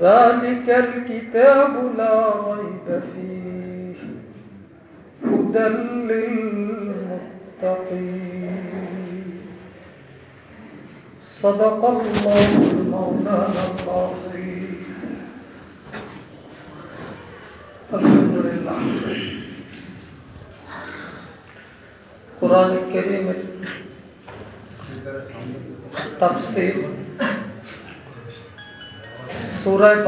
ذلك الكتاب لا ريب فيه. هدى للمتقين. صدق الله مولانا العظيم الحمد لله. قرآن الكريم. تفسير সুরায়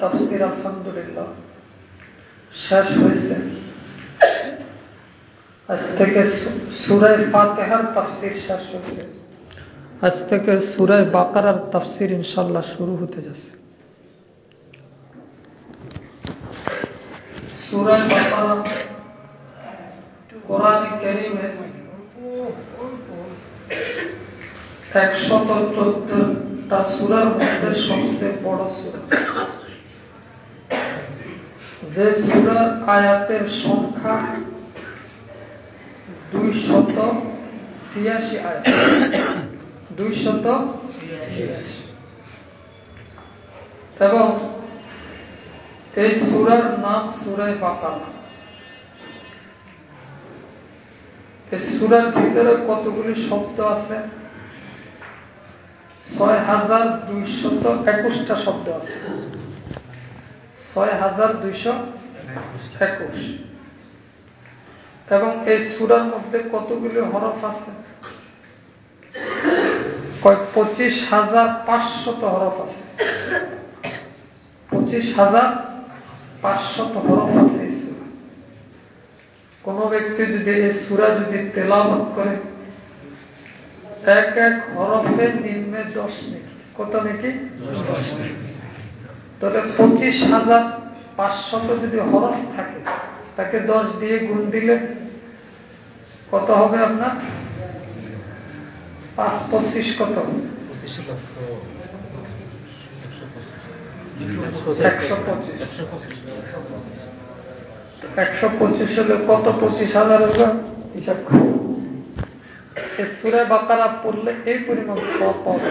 তাফসির, আলহামদুলিল্লাহ, শেষ হয়েছে। আজ থেকে সুরায় ফাতেহার তাফসির শেষ হয়েছে। আজ থেকে সুরায় বাকারার তাফসির ইনশাল্লাহ শুরু হতে যাচ্ছে। সুরায় কোরআন করিমে একশত চোদ্দটা মধ্যে সবচেয়ে বড় সুরা। যে আয়াতের সংখ্যা দুই শত ছিয়াশি আয়াত। দুই শত এবং এই সুরার নাম সুরায় এই সুরার ভিতরে কতগুলি শব্দ আছে? ছয় হাজার দুইশত একুশটা শব্দ আছে। ছয় হাজার দুইশো একুশ। এবং এই সুরার মধ্যে কতগুলি হরফ আছে? পঁচিশ হাজার পাঁচশত হরফ আছে। পঁচিশ হাজার পাঁচশত হরফ আছে কোন ব্যক্তি যদি এই সুরা যদি তেলাবত করে এক এক হরফের নিম্নে দশ কত পঁচিশ হাজার পাঁচশত যদি হরফ থাকে, তাকে দশ দিয়ে গুণ দিলে কত হবে আপনার? পাঁচ পঁচিশ কত? একশো পঁচিশ। হলে কত পঁচিশ হাজার হবে? হিসাব করে সুরে বাকারা পড়লে এই পরিমাণ সব পাওয়া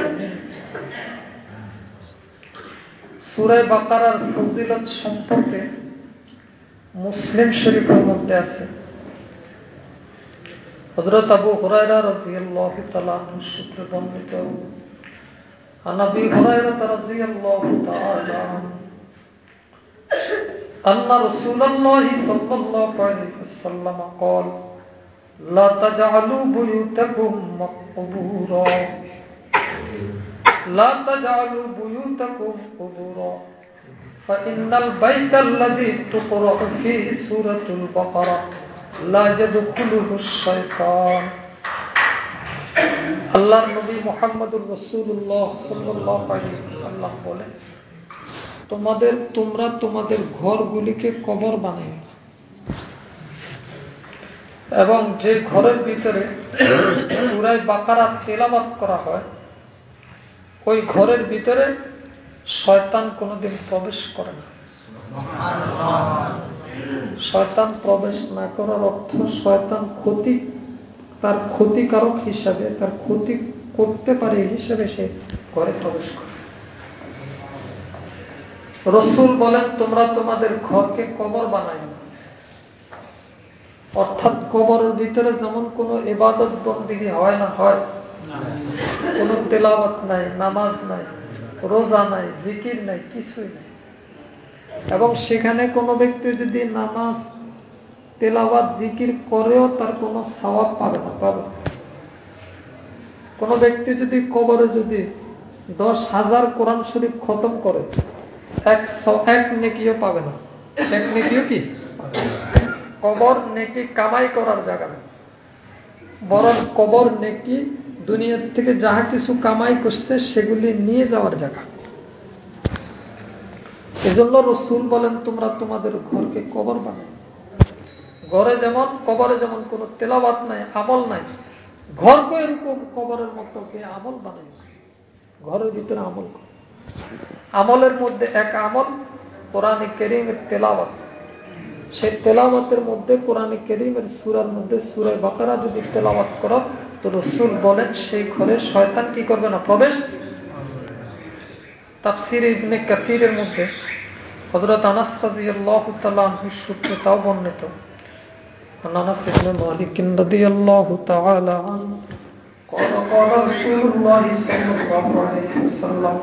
সুরে বাকারার ফজিলত সম্পর্কে মুসলিম শরীফের মধ্যে আছে হজরত আবু হুরায়রা রাজিয়াল্লাহু তাআলা সূত্রে বর্ণিত আনাবি হুরায়রা রাজিয়াল্লাহু তাআলা أن رسول الله صلى الله عليه وسلم قال لا تجعلوا بيوتكم قبورا لا تجعلوا بيوتكم قبورا فإن البيت الذي تقرأ فيه سورة البقرة لا يدخله الشيطان আল্লাহর নবী মোহাম্মদুর রসুল্লাহ সাল্লাহ আল্লাহ বলে তোমাদের তোমরা তোমাদের ঘরগুলিকে কবর বানাই এবং যে ঘরের ভিতরে পুরাই বাকারা করা হয়, ওই ঘরের ভিতরে শয়তান কোনোদিন প্রবেশ করে না। শয়তান প্রবেশ না করার অর্থ শয়তান ক্ষতি, তার ক্ষতিকারক হিসাবে, তার ক্ষতি করতে পারে হিসাবে সে ঘরে প্রবেশ করে। রসুল বলেন, তোমরা তোমাদের ঘরকে কবর বানাই না অর্থাৎ কবরের ভিতরে যেমন কোন এবাদত বন্দিগি হয় না, হয়। কোন তেলাওয়াত নাই, নামাজ নাই, রোজা নাই, জিকির নাই, কিছুই নাই। এবং সেখানে কোনো ব্যক্তি যদি নামাজ, তেলাওয়াত, জিকির করেও তার কোনো স্বভাব পাবে না, পাবে কোনো ব্যক্তি যদি কবরে যদি দশ হাজার কোরআন শরীফ খতম করে একশো এক নেকিও পাবে না। এক নেকিও কি? কবর, নেকি কামাই করার জায়গা না বরং কবর, নেকি দুনিয়ার থেকে যাহা কিছু কামাই করছে, সেগুলি নিয়ে যাওয়ার জায়গা। এজন্য রসুল বলেন, তোমরা তোমাদের ঘরকে কবর বানাই ঘরে যেমন, কবরে যেমন কোনো তেলাবাত নাই, আমল নাই, ঘরকে এরকম কবরের মতো আমল বানাই ঘরের ভিতরে আমল আমলের মধ্যে এক আমল, কোরআনে কেরিমের তেলাওয়াত। সেই তেলাওয়াতের মধ্যে কোরআনে কেরিমের সুরার মধ্যে সুরের বাকারা যদি তেলাওয়াত করো তো রসুল বলেন সেই ঘরে শয়তান কি করবে না প্রবেশ তাফসির ইবনে কাতিরের মধ্যে হজরত আনাস রাজিয়াল্লাহু তাআলা সূত্রে তাও বর্ণিত আনাস ইবনে মালিক রাদিয়াল্লাহু তাআলা قال قال رسول الله صلى الله عليه وسلم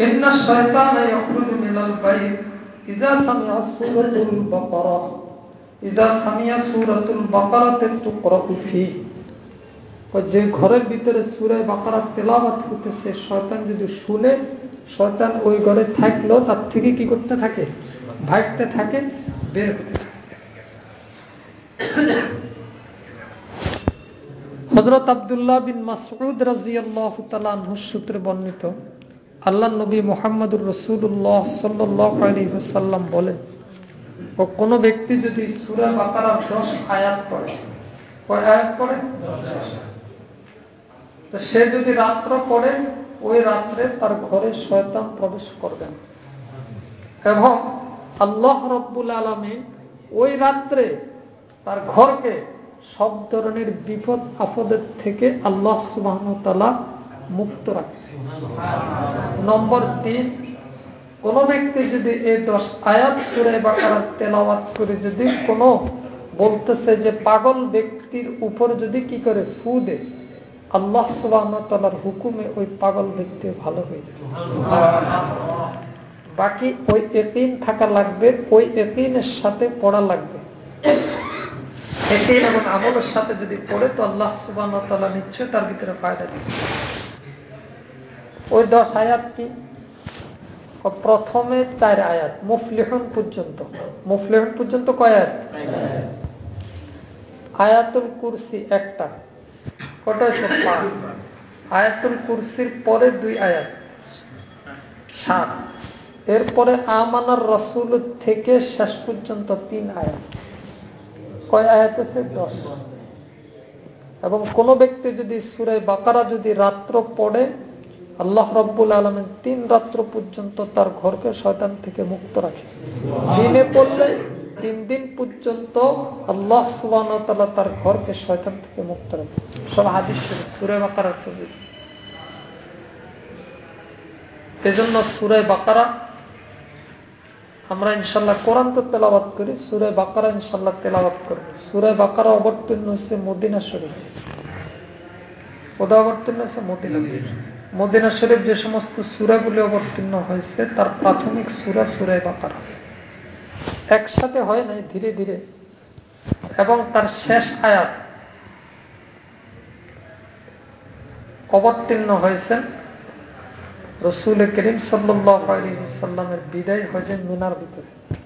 إن الشيطان يخرج من البيت যে ঘরের ভিতরে সুরে বাকারা তেলাবাত শয়তান যদি শুনে, শয়তান ওই ঘরে তার থেকে কি করতে থাকে? ভাগতে থাকে, বের হতে থাকে। হজরত আবদুল্লাহ বিন মাসুদ রাজিয়াল্লাহ সূত্রে বর্ণিত আল্লাহ নবী মোহাম্মদুর রসুল্লাহ সাল্লাম বলেন, ও কোনো ব্যক্তি যদি সুরা বাকারার দশ আয়াত পড়ে, কয় আয়াত পড়ে? তো সে যদি রাত্র পড়ে, ওই রাত্রে তার ঘরে শয়তান প্রবেশ করবেন এবং আল্লাহ রব্বুল আলমী ওই রাত্রে তার ঘরকে সব ধরনের বিপদ আপদের থেকে আল্লাহ সুবাহ মুক্ত রাখে। নম্বর তিন, কোন ব্যক্তি যদি এই দশ আয়াত সুরে বা তেলাওয়াত করে যদি কোনো বলতেছে যে পাগল ব্যক্তির উপর যদি কি করে ফু দে, আল্লাহ সুবাহর হুকুমে ওই পাগল ব্যক্তি ভালো হয়ে যাবে। বাকি ওই একিন থাকা লাগবে, ওই একিনের সাথে পড়া লাগবে। এবং আমলের সাথে যদি পড়ে, তো আল্লাহ সুবাহ নিশ্চয় তার ভিতরে ফায়দা দিবে। ওই দশ আয়াত কি? প্রথমে চার আয়াত, মুফলিহন পর্যন্ত। মুফলিহন পর্যন্ত কয় আয়াত? আয়াতুল কুরসি একটা। কটা আয়াতুল কুরসির পরে দুই আয়াত। সাত। এরপরে আমানার রসুল থেকে শেষ পর্যন্ত তিন আয়াত। কয় আয়াত আছে দশ। এবং কোন ব্যক্তি যদি সুরে বাকারা যদি রাত্র পড়ে আল্লাহ রব্বুল আলমেন তিন রাত্র পর্যন্ত তার ঘরকে শয়তান থেকে মুক্ত রাখে। দিনে পড়লে তিন দিন পর্যন্ত আল্লাহ সুবান তার ঘরকে শয়তান থেকে মুক্ত রাখে। সব হাদিস সুরে বাকারার প্রযোগ এজন্য সুরে বাকারা আমরা ইনশাল্লাহ কোরআন তো তেলাবাদ করি, সুরে বাকারা ইনশাল্লাহ তেলাবাদ করব। সুরে বাকারা অবতীর্ণ হচ্ছে মদিনা শরীফ। ওটা অবতীর্ণ হচ্ছে মদিনা মদিনা শরীফ যে সমস্ত সুরাগুলি অবতীর্ণ হয়েছে, তার প্রাথমিক সুরা সুরায় বাকারা। একসাথে হয় নাই ধীরে ধীরে। এবং তার শেষ আয়াত অবতীর্ণ হয়েছেন রসুল করিম সাল্লামের বিদায় হয়েছে মিনার ভিতরে।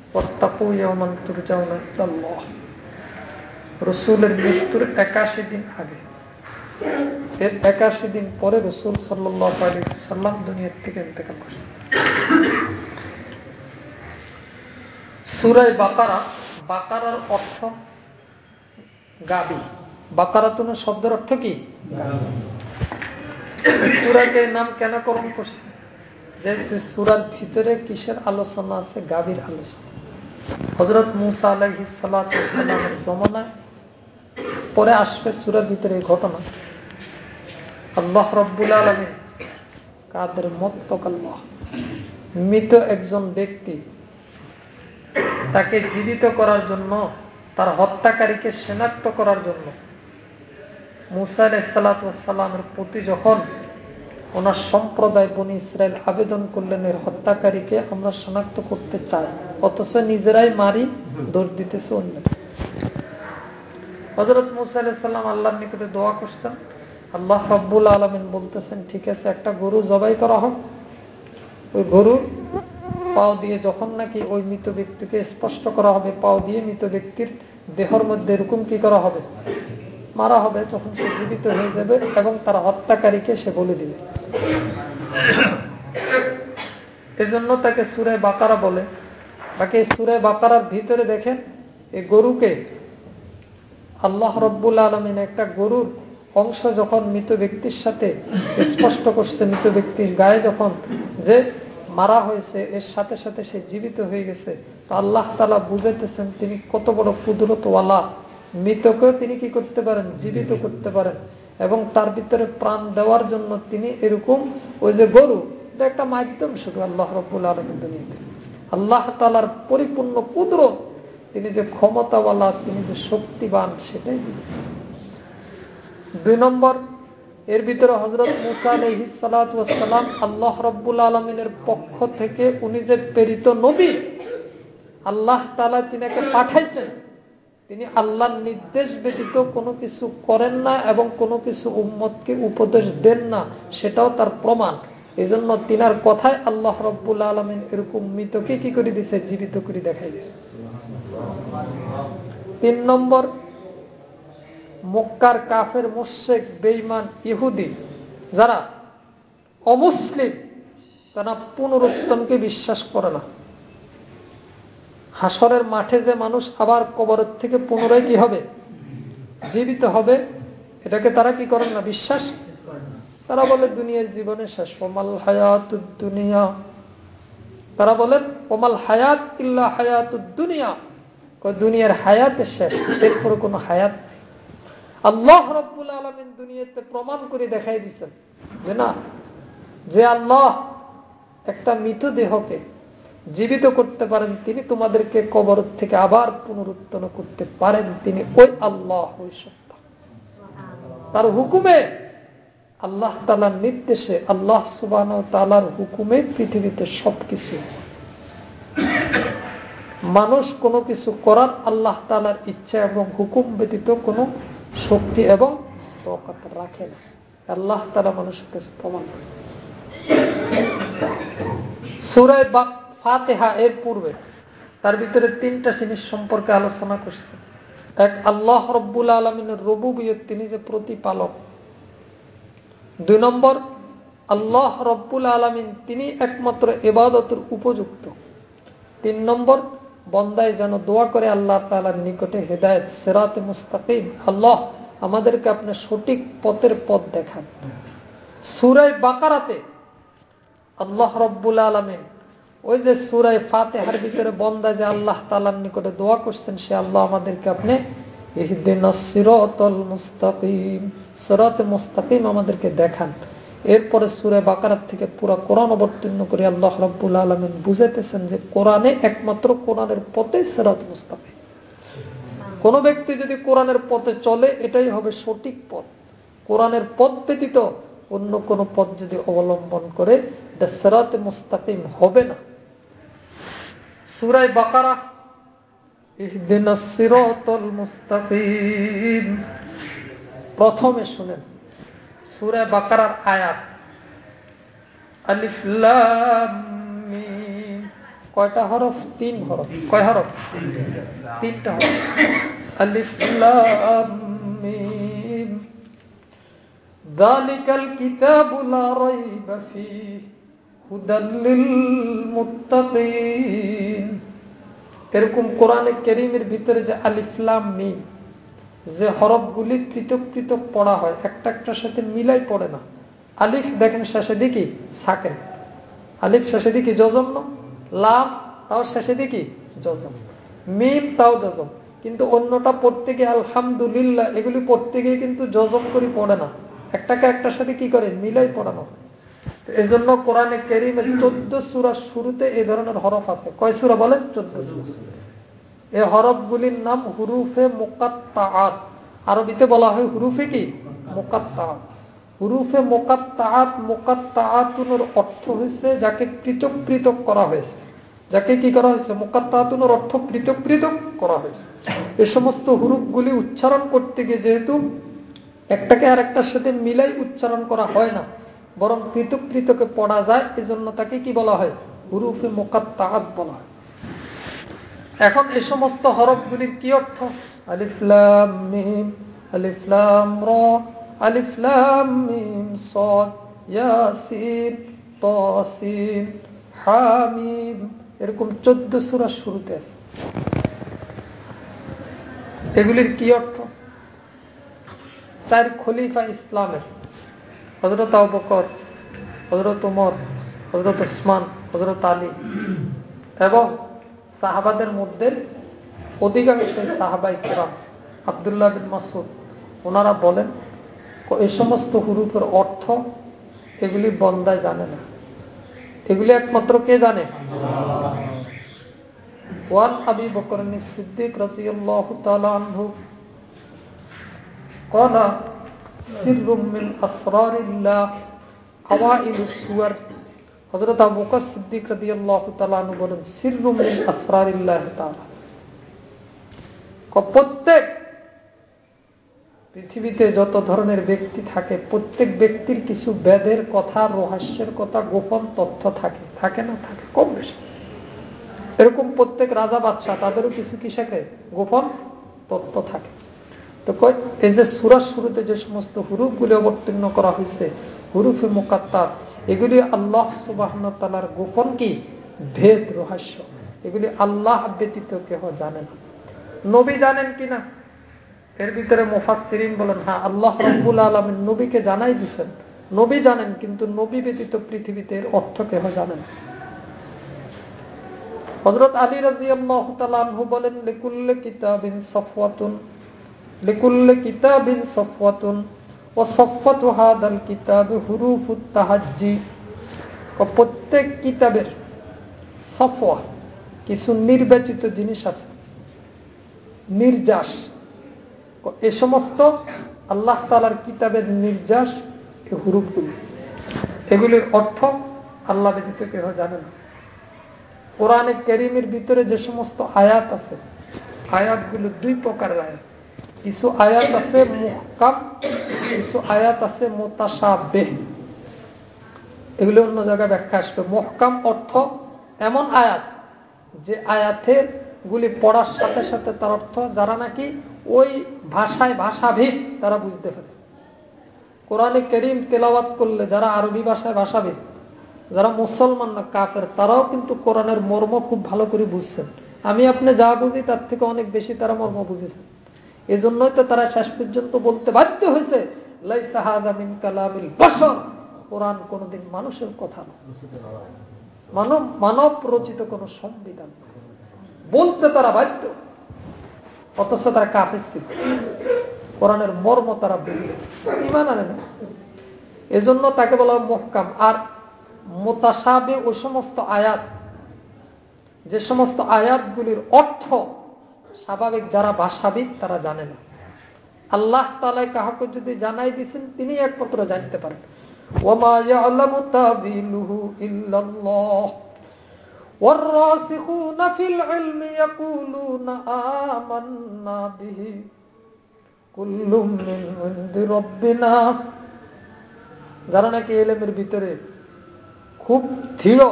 রসুলের মৃত্যুর একাশি দিন আগে। এর একাশি দিন পরে রসুল সাল্লাম দুনিয়ার থেকে ইন্তেকাল করছেন। সুরাই বাকারা, বাকারার অর্থ গাবি। বাকারাতুন শব্দের অর্থ কি? সুরাকে নাম কেন করণ করছে যে সুরার ভিতরে কিসের আলোচনা আছে? গাভীর আলোচনা। হজরত মুসা আলহিসামের জমানায় পরে আসবে সুরার ভিতরে ঘটনা। আল্লাহ রব্বুল আলমী কাদের মতকাল্লাহ মৃত একজন ব্যক্তি তাকে জীবিত করার জন্য, তার হত্যাকারীকে শনাক্ত করার জন্য মুসাইল সালাতামের প্রতি যখন ওনার সম্প্রদায় বনি ইসরায়েল আবেদন করলেন, এর হত্যাকারীকে আমরা শনাক্ত করতে চাই, অথচ নিজেরাই মারি, দৌড় দিতেছে অন্য হজরত মুসা আল্লাহর নিকটে দোয়া করছেন। আল্লাহ রব্বুল আলমিন বলতেছেন, ঠিক আছে, একটা গরু জবাই করা হোক। ওই গরুর পাও দিয়ে যখন নাকি ওই মৃত ব্যক্তিকে স্পষ্ট করা হবে, পাও দিয়ে মৃত ব্যক্তির দেহর মধ্যে এরকম কি করা হবে? মারা হবে, তখন সে জীবিত হয়ে যাবে এবং তার হত্যাকারীকে সে বলে দিবে। এজন্য তাকে সুরে বাকারা বলে। বাকি সুরে বাকারার ভিতরে দেখেন এই গরুকে আল্লাহ রব্বুল আলমিন একটা গরুর অংশ যখন মৃত ব্যক্তির সাথে স্পষ্ট করছে, মৃত ব্যক্তির গায়ে যখন যে মারা হয়েছে, এর সাথে সাথে সে জীবিত হয়ে গেছে, তো আল্লাহ তালা বুঝাইতেছেন তিনি কত বড় কুদরতওয়ালা। মৃতকেও তিনি কি করতে পারেন? জীবিত করতে পারেন। এবং তার ভিতরে প্রাণ দেওয়ার জন্য তিনি এরকম ওই যে গরু, এটা একটা মাধ্যম শুধু আল্লাহ রব্বুল আলমিন আল্লাহ তালার পরিপূর্ণ কুদরত তিনি যে ক্ষমতাওয়ালা, তিনি যে শক্তিবান, সেটাই বুঝেছেন। দুই নম্বর, এর ভিতরে হজরত মুসা আলহিসালাম আল্লাহ রব্বুল আলমিনের পক্ষ থেকে উনি যে প্রেরিত নবী, আল্লাহ তালা তিনাকে পাঠাইছেন, তিনি আল্লাহর নির্দেশ ব্যতীত কোনো কিছু করেন না এবং কোনো কিছু উম্মতকে উপদেশ দেন না, সেটাও তার প্রমাণ। এই জন্য তিনার কথায় আল্লাহ রব্বুল আলমিন এরকম মৃতকে কি করে দিছে? জীবিত করে দেখাই দিছে। তিন নম্বর, মক্কার কাফের মোশেক বেইমান ইহুদি যারা অমুসলিম, তারা পুনরুত্তমকে বিশ্বাস করে না। হাসরের মাঠে যে মানুষ আবার কবরের থেকে পুনরায় কি হবে? জীবিত হবে, এটাকে তারা কি করেন না, বিশ্বাস তারা বলে, দুনিয়ার জীবনে শেষ। ওমাল হায়াত দুনিয়া। তারা বলেন, ওমাল হায়াত ইল্লা হায়াত দুনিয়া। দুনিয়ার হায়াতের শেষ, এরপরে কোনো হায়াত আল্লাহ রব্বুল আলমিন দুনিয়াতে প্রমাণ করে দেখাই দিচ্ছেন যে না, যে আল্লাহ একটা মৃত দেহকে জীবিত করতে পারেন, তিনি তোমাদেরকে কবর থেকে আবার পুনরুত্তন করতে পারেন। তিনি ওই আল্লাহ, ওই সত্তা। তার হুকুমে আল্লাহ তালার নির্দেশে আল্লাহ সুবান তালার হুকুমে পৃথিবীতে সবকিছু। মানুষ কোনো কিছু করার আল্লাহ তালার ইচ্ছা এবং হুকুম ব্যতীত কোনো শক্তি এবং তকাত রাখে না। আল্লাহ তালা মানুষের কাছে প্রমাণ সুরায় ফাতেহা এর পূর্বে তার ভিতরে তিনটা জিনিস সম্পর্কে আলোচনা করছে। এক, আল্লাহ রব্বুল আলমিনের রবু বিয়ে তিনি যে প্রতিপালক দুই নম্বর, আল্লাহ রব্বুল আলমিন তিনি একমাত্র এবাদতের উপযুক্ত। তিন নম্বর বন্দায় যেন দোয়া করে আল্লাহ তালার নিকটে হেদায়ত, সেরাতে মুস্তাকিম। আল্লাহ আমাদেরকে আপনার সঠিক পথের পথ দেখান। সুরাই বাকারাতে আল্লাহ রব্বুল আলমিন ওই যে সুরাই ফাতেহার ভিতরে বন্দা যে আল্লাহ তালার নিকটে দোয়া করছেন, সে আল্লাহ আমাদেরকে আপনি মুস্তাকিম। আমাদেরকে দেখান। এরপরে সুরে বাকারাত থেকে কোরআন অবতীর্ণ করে আল্লাহ রব্বুল আলমিন যে কোরআনে একমাত্র কোরআনের পথে সেরাত মুস্তাফি কোন ব্যক্তি যদি কোরআনের পথে চলে, এটাই হবে সঠিক পথ। কোরআনের পথ ব্যতীত অন্য কোন পথ যদি অবলম্বন করে, এটা সেরাতে মুস্তাকিম হবে না। সুরাই বাকারা মুস্তাকিম প্রথমে শুনেন সুরে বাকারার আয়াত আলিফলাম কয়টা হরফ তিন হরফ কয় হরফ তিনটা হরফ আলিফলাম ذلك الكتاب لا ريب فيه هدى للمتقين এরকম কোরআনে কেরিমের ভিতরে যে আলিফলাম মিম, যে হরফগুলি পৃথক পৃথক পড়া হয়, একটা একটার সাথে মিলাই পড়ে না। আলিফ দেখেন শেষে দিকে সাকেন। আলিফ শেষে দিকে জজম লাম তাও শেষে দিকে জজম। মিম তাও জজম। কিন্তু অন্যটা পড়তে গিয়ে আলহামদুলিল্লাহ, এগুলি পড়তে গিয়ে কিন্তু জজম করে পড়ে না। একটাকে একটার সাথে কি করে? মিলাই পড়ানো। জন্য কোরআনে কেরিমের চোদ্দ সুরার শুরুতে এই ধরনের হরফ আছে। কয় সুরা বলেন? চোদ্দ সুরা। এই নাম হুরুফে আরবিতে বলা হয় হুরুফে কি? হুরুফে মোকাত্তাআত অর্থ হয়েছে যাকে পৃথক পৃথক করা হয়েছে। যাকে কি করা হয়েছে? মোকাত্তাআতুনের অর্থ পৃথক পৃথক করা হয়েছে। এই সমস্ত হুরুফগুলি উচ্চারণ করতে গিয়ে যেহেতু একটাকে আর একটার সাথে মিলাই উচ্চারণ করা হয় না বরং পৃথক পৃথকে পড়া যায়, এজন্য তাকে কি বলা হয়? হুরুফে মোকাত্তাআত বলা হয়। এখন এই সমস্ত হরফগুলির কি অর্থ? আলিফলাম আলিফলাম র আলিফলাম মিম সদ, ইয়াসিন, তসিন, হামিম, এরকম চোদ্দ সুরা শুরুতে আছে। এগুলির কি অর্থ? চার খলিফা ইসলামের হজরত আবকর হজরত উমর হজরত ওসমান হজরত আলী এবং সাহাবাদের মধ্যে অধিকাংশ সাহাবাই কেরাম, আবদুল্লাহ বিন মাসুদ ওনারা বলেন এই সমস্ত হুরুপের অর্থ এগুলি বন্দায় জানে না। এগুলি একমাত্র কে জানে? আবি সিদ্দিক রাজিউল্লাহ তালু কলা سر من اسرار الله اوائل السور হযরত আবু বকর সিদ্দিক রাদিয়াল্লাহু তাআলা আনহু বলেন সিররু মিন আসরারিল্লাহ তাআলা প্রত্যেক পৃথিবীতে যত ধরনের ব্যক্তি থাকে প্রত্যেক ব্যক্তির কিছু বেদের কথা রহস্যের কথা গোপন তথ্য থাকে থাকে না থাকে কম বেশি এরকম প্রত্যেক রাজা বাদশাহ তাদেরও কিছু কি শেখে গোপন তথ্য থাকে তো এই যে সুরার শুরুতে যে সমস্ত হুরুফগুলি অবতীর্ণ করা হয়েছে, হুরুফে মোকাত্তার, এগুলি আল্লাহ সুবাহ তালার গোপন কি? ভেদ, রহস্য। এগুলি আল্লাহ ব্যতীত কেহ জানে না। নবী জানেন কিনা এর ভিতরে মুফাসিরিন বলেন হ্যাঁ আল্লাহ রব্বুল আলমিন নবীকে জানাই দিচ্ছেন নবী জানেন, কিন্তু নবী ব্যতীত পৃথিবীতে এর অর্থ কেহ জানেন হজরত আলী রাজি আল্লাহ বলেন, লিকুল্লে কিতাবিন সফওয়াতুন লিকুল্লে কিতাবিন সফওয়াতুন, ও সফত হাদাল কিতাব হুরুফুত তাহাজ্জি। ও প্রত্যেক কিতাবের সফওয়া, কিছু নির্বাচিত জিনিস আছে। নির্যাস। এ সমস্ত আল্লাহ তালার কিতাবের নির্যাস হুরুপগুলি এগুলির অর্থ আল্লাহ ব্যতীত কেউ জানে না। কোরআনে কেরিমের ভিতরে যে সমস্ত আয়াত আছে, আয়াতগুলো দুই প্রকারের আয়াত। কিছু আয়াত আছে মুহকাম, কিছু আয়াত আছে মোতাসাবেহ এগুলো অন্য জায়গায় ব্যাখ্যা আসবে। মহকাম অর্থ এমন আয়াত যে আয়াতের গুলি পড়ার সাথে সাথে তার অর্থ যারা নাকি ওই ভাষায় ভাষাভিদ তারা বুঝতে পারে। কোরআনে করিম তেলাওয়াত করলে যারা আরবি ভাষায় ভাষাভিদ যারা মুসলমান না কাফের, তারাও কিন্তু কোরআনের মর্ম খুব ভালো করে বুঝছেন। আমি আপনি যা বুঝি তার থেকে অনেক বেশি তারা মর্ম বুঝেছেন। এই জন্যই তো তারা শেষ পর্যন্ত বলতে বাধ্য হয়েছে কোরআন কোনদিন মানুষের কথা না মানব মানব রচিত কোন সংবিধান বলতে তারা বাধ্য। অথচ তারা কাফের ছিল। কোরআনের মর্ম তারা বুঝেছে। ইমান আনে না। এজন্য তাকে বলা মহকাম। আর মোতাসাবে ওই সমস্ত আয়াত, যে সমস্ত আয়াতগুলির অর্থ স্বাভাবিক যারা ভাষাবিদ তারা জানে না আল্লাহ তালায় কাহাকে যদি জানাই দিছেন তিনি একমাত্র জানতে পারেন والراسخون في العلم يقولون آمنا به كل من عند ربنا যারা নাকি এলেমের ভিতরে খুব দৃঢ়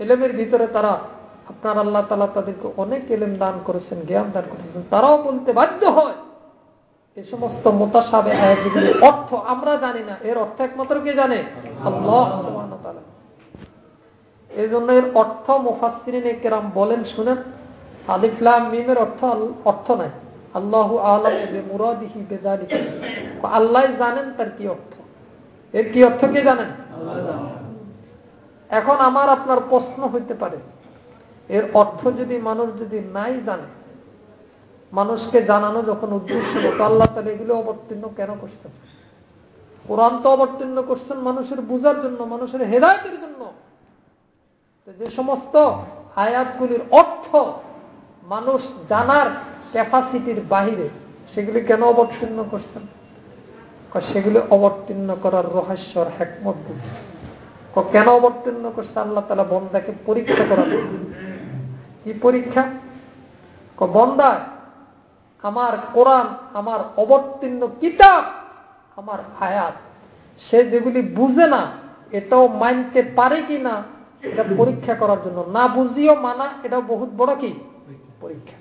এলেমের ভিতরে তারা আপনার আল্লাহ তালা তাদেরকে অনেক এলেম দান করেছেন, জ্ঞান দান করেছেন। তারাও বলতে বাধ্য হয় এই সমস্ত মোতাসাবে অর্থ আমরা জানি না, এর অর্থ একমাত্র কে জানে? আল্লাহ এই জন্য এর অর্থ মুফাসিন কেরাম বলেন, শুনেন আলিফলাম মিমের অর্থ অর্থ নাই। আল্লাহ আলমে মুরাদিহি বেদালি আল্লাহ জানেন তার কি অর্থ। এর কি অর্থ কে জানেন এখন আমার আপনার প্রশ্ন হইতে পারে এর অর্থ যদি মানুষ যদি নাই জানে, মানুষকে জানানো যখন উদ্দেশ্য তো আল্লাহ তাহলে এগুলো অবতীর্ণ কেন করছেন? কোরআন তো অবতীর্ণ করছেন মানুষের বুঝার জন্য, মানুষের হেদায়তের জন্য। যে সমস্ত আয়াতগুলির অর্থ মানুষ জানার ক্যাপাসিটির বাহিরে, সেগুলি কেন অবতীর্ণ করছেন? সেগুলি অবতীর্ণ করার রহস্যর হ্যাকমত বুঝে। কেন অবতীর্ণ করছে? আল্লাহ তালা বন্দাকে পরীক্ষা করার কি পরীক্ষা? বন্দা আমার কোরআন, আমার অবতীর্ণ কিতাব, আমার আয়াত সে যেগুলি বুঝে না, এটাও মানতে পারে কি না, এটা পরীক্ষা করার জন্য। না বুঝিও মানা এটা বহুত বড় কি? পরীক্ষা।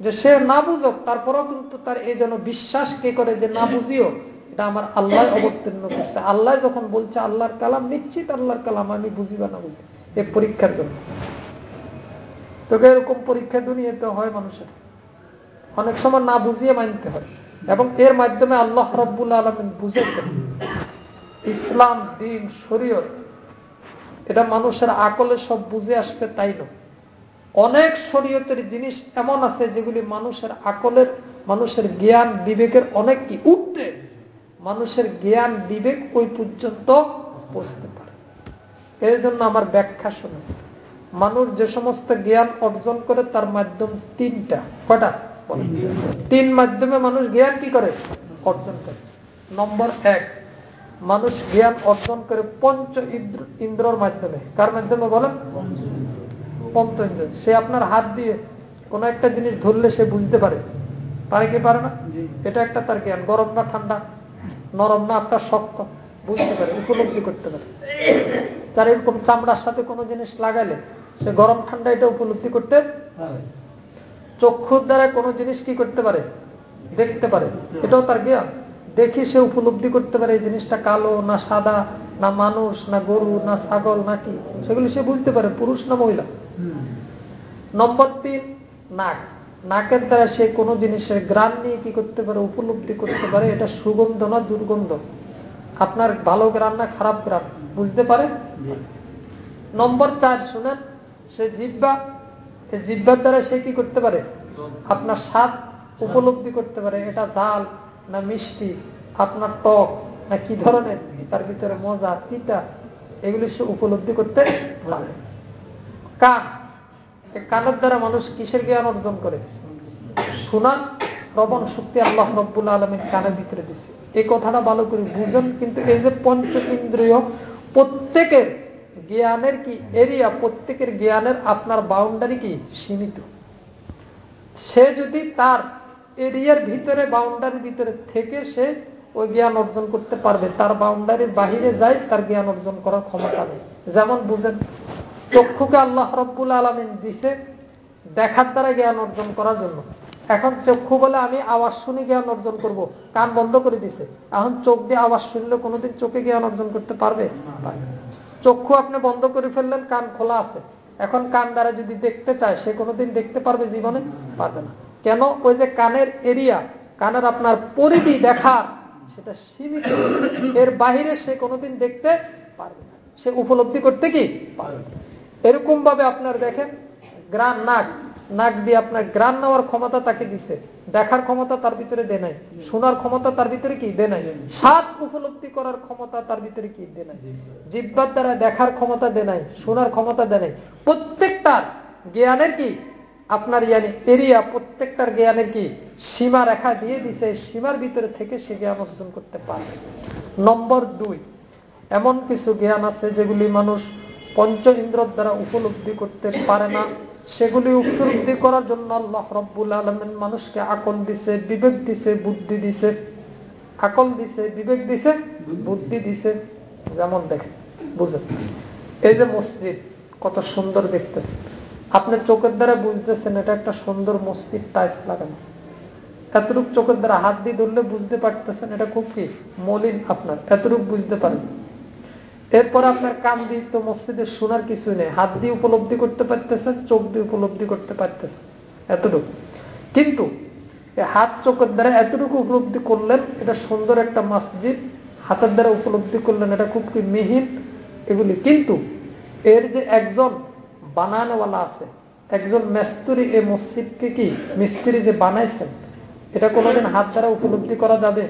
যে সে না বুঝক, তারপরও কিন্তু তার এই জন্য বিশ্বাস কে করে যে না বুঝিও, এটা আমার আল্লাহ অবতীর্ণ করছে। আল্লাহ যখন বলছে, আল্লাহর কালাম নিশ্চিত, আল্লাহর কালাম আমি বুঝি বা না বুঝি। এই পরীক্ষার জন্য। তোকে এরকম পরীক্ষা দুনিয়াতে হয় মানুষের। অনেক সময় না বুঝিয়ে মানতে হয়। এবং এর মাধ্যমে আল্লাহ রব্বুল আলমিন বুঝেছেন ইসলাম, দিন, শরীয়ত, এটা মানুষের আকলে সব বুঝে আসবে তাই নয়। অনেক শরীয়তের জিনিস এমন আছে যেগুলি মানুষের আকলের, মানুষের জ্ঞান বিবেকের অনেক কি উঠতে মানুষের জ্ঞান বিবেক ওই পর্যন্ত পৌঁছতে পারে। এর জন্য আমার ব্যাখ্যা শুনে মানুষ যে সমস্ত জ্ঞান অর্জন করে তার মাধ্যম তিনটা। কটা তিন মাধ্যমে মানুষ জ্ঞান কি করে? অর্জন করে। নম্বর এক মানুষ জ্ঞান অর্জন করে পঞ্চ ইন্দ্রর মাধ্যমে। কার মাধ্যমে বলেন? পঞ্চ ইন্দ্র। সে আপনার হাত দিয়ে কোন একটা জিনিস ধরলে সে বুঝতে পারে। পারে কি পারে না? এটা একটা তার জ্ঞান। গরম না ঠান্ডা? নরম না? আপনার শক্ত? বুঝতে পারে উপলব্ধি করতে পারে। তার এরকম চামড়ার সাথে কোনো জিনিস লাগালে সে গরম ঠান্ডা এটা উপলব্ধি করতে চক্ষুর দ্বারা কোনো জিনিস কি করতে পারে? দেখতে পারে। এটাও তার জ্ঞান। দেখি সে উপলব্ধি করতে পারে এই জিনিসটা কালো না সাদা না মানুষ না গরু না ছাগল না কি? সেগুলি সে বুঝতে পারে পুরুষ না মহিলা। নম্বর তিন নাক। নাকের দ্বারা সে কোনো জিনিসের গ্রাম নিয়ে কি করতে পারে উপলব্ধি করতে পারে এটা সুগন্ধ না দুর্গন্ধ? আপনার ভালো গ্রাম না খারাপ গ্রাম বুঝতে পারে? নম্বর চার শুনেন। সে জিব্বা জিব্বার দ্বারা সে কি করতে পারে? আপনার স্বাদ উপলব্ধি করতে পারে। এটা জাল না মিষ্টি? আপনার টক না কি ধরনের? তার ভিতরে মজা, তিতা, এগুলি সে উপলব্ধি করতে পারে। কান কানের দ্বারা মানুষ কিসের জ্ঞান অর্জন করে? শোনা, শ্রবণ শক্তি আল্লাহ রব্বুল আলমের কানের ভিতরে দিচ্ছে এই কথাটা ভালো করে বুঝেন, কিন্তু এই যে পঞ্চ ইন্দ্রিয় প্রত্যেকের জ্ঞানের কি এরিয়া প্রত্যেকের জ্ঞানের আপনার বাউন্ডারি কি? সীমিত। সে যদি তার এরিয়ার ভিতরে বাউন্ডারির ভিতরে থেকে সে ওই জ্ঞান অর্জন করতে পারবে, তার বাউন্ডারির বাহিরে যায়, তার জ্ঞান অর্জন করার ক্ষমতা নেই। যেমন বুঝেন, চক্ষুকে আল্লাহ রব্বুল আলমিন দিছে দেখার দ্বারা জ্ঞান অর্জন করার জন্য। এখন চক্ষু বলে আমি আওয়াজ শুনে জ্ঞান অর্জন করব, কান বন্ধ করে দিছে। এখন চোখ দিয়ে আওয়াজ শুনলে কোনোদিন চোখে জ্ঞান অর্জন করতে পারবে? চক্ষু আপনি বন্ধ করে ফেললেন, কান খোলা আছে। এখন কান দ্বারা যদি দেখতে চায়, সে কোনোদিন দেখতে পারবে, জীবনে পারবে না। কেন? ওই যে কানের এরিয়া, কানের আপনার পরিধি দেখা, সেটা সীমিত। এর বাহিরে সে কোনোদিন দেখতে পারবে না। সে উপলব্ধি করতে কি পারবে এরকম ভাবে আপনার দেখেন, গ্রান নাক নাক দিয়ে আপনার গ্রান নেওয়ার ক্ষমতা তাকে দিছে। দেখার ক্ষমতা তার ভিতরে দে নাই। শোনার ক্ষমতা তার ভিতরে কি? দে নাই। সাত উপলব্ধি করার ক্ষমতা তার ভিতরে কি? দে নাই। জিব্বার দ্বারা দেখার ক্ষমতা দে নাই, শোনার ক্ষমতা দে নাই। প্রত্যেকটার জ্ঞানের কি? আপনার ইয়ানি এরিয়া, প্রত্যেকটার জ্ঞানের কি? সীমা রেখা দিয়ে দিছে, সীমার ভিতরে থেকে সে জ্ঞান অর্জন করতে পারে। নম্বর দুই, এমন কিছু জ্ঞান আছে যেগুলি মানুষ পঞ্চ ইন্দ্রর দ্বারা উপলব্ধি করতে পারে না। সেগুলি উপলব্ধি করার জন্য আল্লাহ রব্বুল আলমেন মানুষকে আকল দিছে, বিবেক দিছে, বুদ্ধি দিছে। আকল দিছে, বিবেক দিছে, বুদ্ধি দিছে। যেমন দেখেন, বুঝেন। এই যে মসজিদ, কত সুন্দর দেখতেছে। আপনি চোখের দ্বারা বুঝতেছেন, এটা একটা সুন্দর মসজিদ টাইস লাগানো। এতটুক চোখের দ্বারা হাত দিয়ে ধরলে বুঝতে পারতেছেন, এটা খুব কি? মলিন আপনার। এতটুক বুঝতে পারেন এরপর আপনার কান দিয়ে তো মসজিদে শোনার কিছুই নেই। হাত দিয়ে উপলব্ধি করতে পারতেছেন, চোখ দিয়ে উপলব্ধি করতে পারতেছেন। এতটুকু। কিন্তু হাত চোখের দ্বারা এতটুকু উপলব্ধি করলেন, এটা সুন্দর একটা মসজিদ। হাতের দ্বারা উপলব্ধি করলেন, এটা খুব কি মিহিন এগুলি। কিন্তু এর যে একজন বানানোওয়ালা আছে, একজন মেস্তুরি এই মসজিদকে কি মিস্ত্রি যে বানাইছেন, এটা কোনোদিন হাত দ্বারা উপলব্ধি করা যাবে?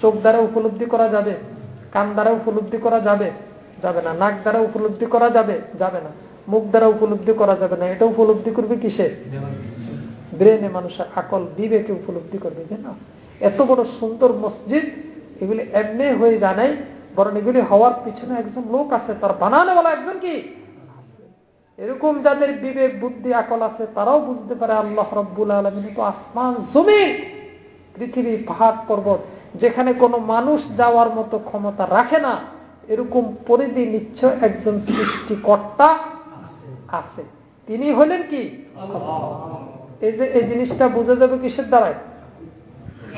চোখ দ্বারা উপলব্ধি করা যাবে? কান দ্বারা উপলব্ধি করা যাবে? যাবে না। নাক দ্বারা উপলব্ধি করা যাবে? যাবে না। মুখ দ্বারা উপলব্ধি করা যাবে না। এটা উপলব্ধি করবে কিসে? ব্রেনে মানুষের আকল বিবেকে উপলব্ধি করবে যে না? এত বড় সুন্দর মসজিদ, এগুলি এমনি হয়ে জানাই বরং এগুলি হওয়ার পিছনে একজন লোক আছে, তার বানানো বলা একজন কি? এরকম যাদের বিবেক, বুদ্ধি, আকল আছে, তারাও বুঝতে পারে আল্লাহ রব্বুল আলমিন তো আসমান, জমিন, পৃথিবী, পাহাড়, পর্বত। যেখানে কোনো মানুষ যাওয়ার মতো ক্ষমতা রাখে না, এরকম পরিধি নিশ্চয় একজন সৃষ্টিকর্তা আছে। তিনি হলেন কি? এই যে এই জিনিসটা বুঝে যাবে কিসের দ্বারায়?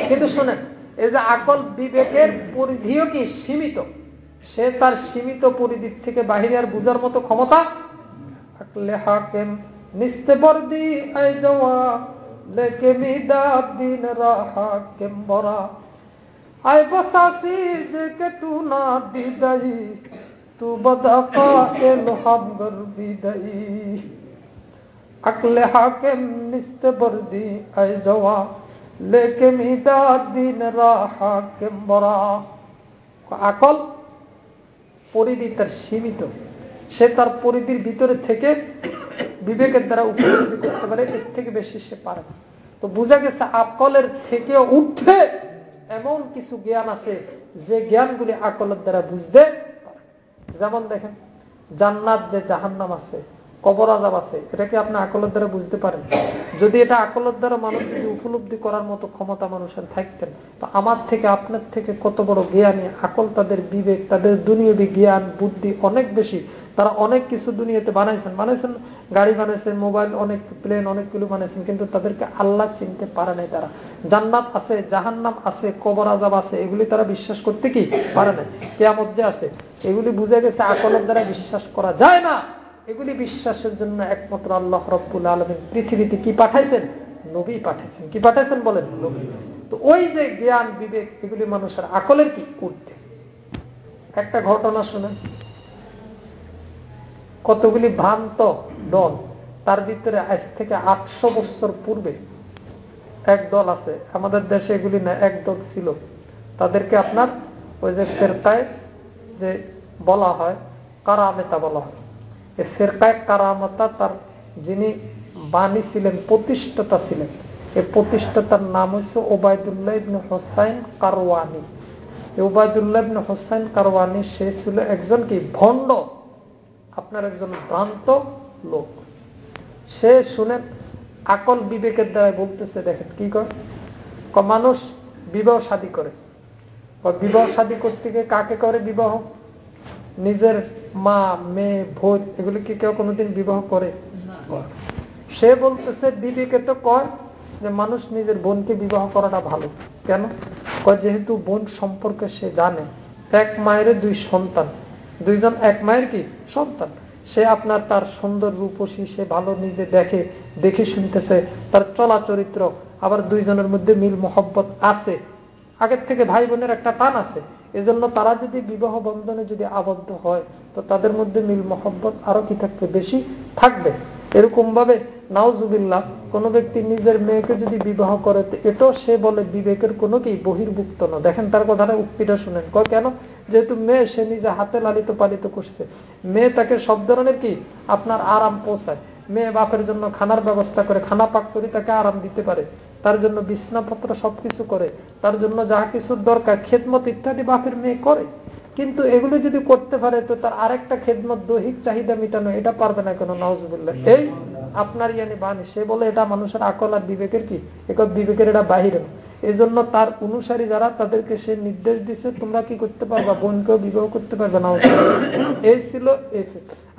কিন্তু শোনেন, এই যে আকল বিবেকের পরিধিও কি সীমিত? সে তার সীমিত পরিধির থেকে বাহিরে আর বুঝার মতো ক্ষমতা থাকলে হাকেম আয় লেকে মিদাদ দিন হাকেম বরা। আয় বসাসি যে না দিদাই বদকা এলো বিদাই আকলে বর্দি আয় যাওয়া লেকে মিদাদ দিন বরা আকল পরিধি তার সীমিত সে তার পরিধির ভিতরে থেকে বিবেকের দ্বারা উপলব্ধি করতে পারে, এর থেকে বেশি সে পারে তো বোঝা গেছে, আকলের থেকে উঠে এমন কিছু জ্ঞান আছে যে জ্ঞানগুলি আকলের দ্বারা বুঝতে যেমন দেখেন, জান্নাত যে জাহান্নাম আছে, কবর আজাব আছে এটাকে আপনি আকলের দ্বারা বুঝতে পারেন? যদি এটা আকলের দ্বারা মানুষ যদি উপলব্ধি করার মতো ক্ষমতা মানুষের থাকতেন, তো আমার থেকে, আপনার থেকে কত বড় জ্ঞানী, আকল তাদের বিবেক, তাদের দুনিয়বী জ্ঞান, বুদ্ধি অনেক বেশি তারা অনেক কিছু দুনিয়াতে বানাইছেন বানাইছেন, গাড়ি বানাইছেন, মোবাইল, অনেক প্লেন অনেক কিছু বানাইছেন, কিন্তু তাদেরকে আল্লাহ চিনতে পারে নাই তারা। জান্নাত আছে, জাহান্নাম আছে, কবর আজাব আছে, এগুলি তারা বিশ্বাস করতে কি পারে নাই? কেয়ামত যে আছে, এগুলি বুঝে গেছে আকলের দ্বারা বিশ্বাস করা যায় না। এগুলি বিশ্বাসের জন্য একমাত্র আল্লাহ রব্বুল আলমিন পৃথিবীতে কি পাঠাইছেন? নবী পাঠাইছেন। কি পাঠাইছেন বলেন? নবী। তো ওই যে জ্ঞান, বিবেক, এগুলি মানুষের আকলের কি? উঠতে। একটা ঘটনা শুনেন। কতগুলি ভ্রান্ত দল, তার ভিতরে আজ থেকে আটশো বছর পূর্বে এক দল আছে। আমাদের দেশে এগুলি না, এক দল ছিল। তাদেরকে আপনার ওই যে ফেরকায় যে বলা হয়, কারামেতা বলা হয়। এই ফেরকায় কারামতা তার যিনি বাণী ছিলেন, প্রতিষ্ঠাতা ছিলেন। এই প্রতিষ্ঠাতার নাম হচ্ছে ওবায়দুল্লাহ ইবনে হোসাইন কারওয়ানি। ওবায়দুল্লাহ ইবনে হোসাইন কারওয়ানি, সে ছিল একজন কি? ভণ্ড আপনার একজন ভ্রান্ত লোক। সে শুনে আকল বিবেকের দ্বারা বলতেছে দেখেন কি কর মানুষ বিবাহ শাদী করে। বিবাহ শাদী করতে গিয়ে কাকে করে বিবাহ? নিজের মা মেয়ে ভোজ এগুলি কি কেউ কোনোদিন বিবাহ করে? সে বলতেছে বিবেকে তো কয় যে মানুষ নিজের বোনকে বিবাহ করাটা ভালো। কেন? কয় যেহেতু বোন সম্পর্কে সে জানে এক মায়ের দুই সন্তান। দুইজন এক মায়ের কি? সন্তান। সে আপনার তার সুন্দর রূপসী, সে ভালো নিজে দেখে দেখে শুনতেছে, তার চলা চরিত্র আবার দুইজনের মধ্যে মিল, মোহব্বত আছে। আগের থেকে ভাই বোনের একটা টান আছে। এজন্য তারা যদি বিবাহ বন্ধনে যদি আবদ্ধ হয়, তো তাদের মধ্যে মিল, মোহব্বত আরও কি থাকবে? বেশি থাকবে। এরকম ভাবে নাওজুবিল্লাহ কোন ব্যক্তি নিজের মেয়েকে যদি বিবাহ করে এটাও সে বলে বিবেকের কোনো কি বহির্ভুক্ত না। দেখেন তার কথাটা উক্তিটা শুনেন। কয়, কেন? যেহেতু মেয়ে, সে নিজে হাতে লালিত পালিত করছে। মেয়ে তাকে সব ধরনের কি? আপনার আরাম পৌঁছায়। মেয়ে বাপের জন্য খানার ব্যবস্থা করে, খানা পাক করে তাকে আরাম দিতে পারে। তার জন্য বিছনাপত্র সবকিছু করে। তার জন্য যাহা কিছুর দরকার, খেদমত ইত্যাদি বাপের মেয়ে করে। কিন্তু এগুলো যদি করতে পারে, তো তার আরেকটা খেদমত, দৈহিক চাহিদা মিটানো, এটা পারবে না কেন নওয়াজবুল্লাহ এই আপনার ইয়ানি বাণী, সে বলে এটা মানুষের আকল আর বিবেকের কি? এক বিবেকের এটা বাহিরে। এই জন্য তার অনুসারী যারা, তাদেরকে সে নির্দেশ দিছে, তোমরা কি করতে পারবা? বোনকেও বিবাহ করতে পারবে না এই ছিল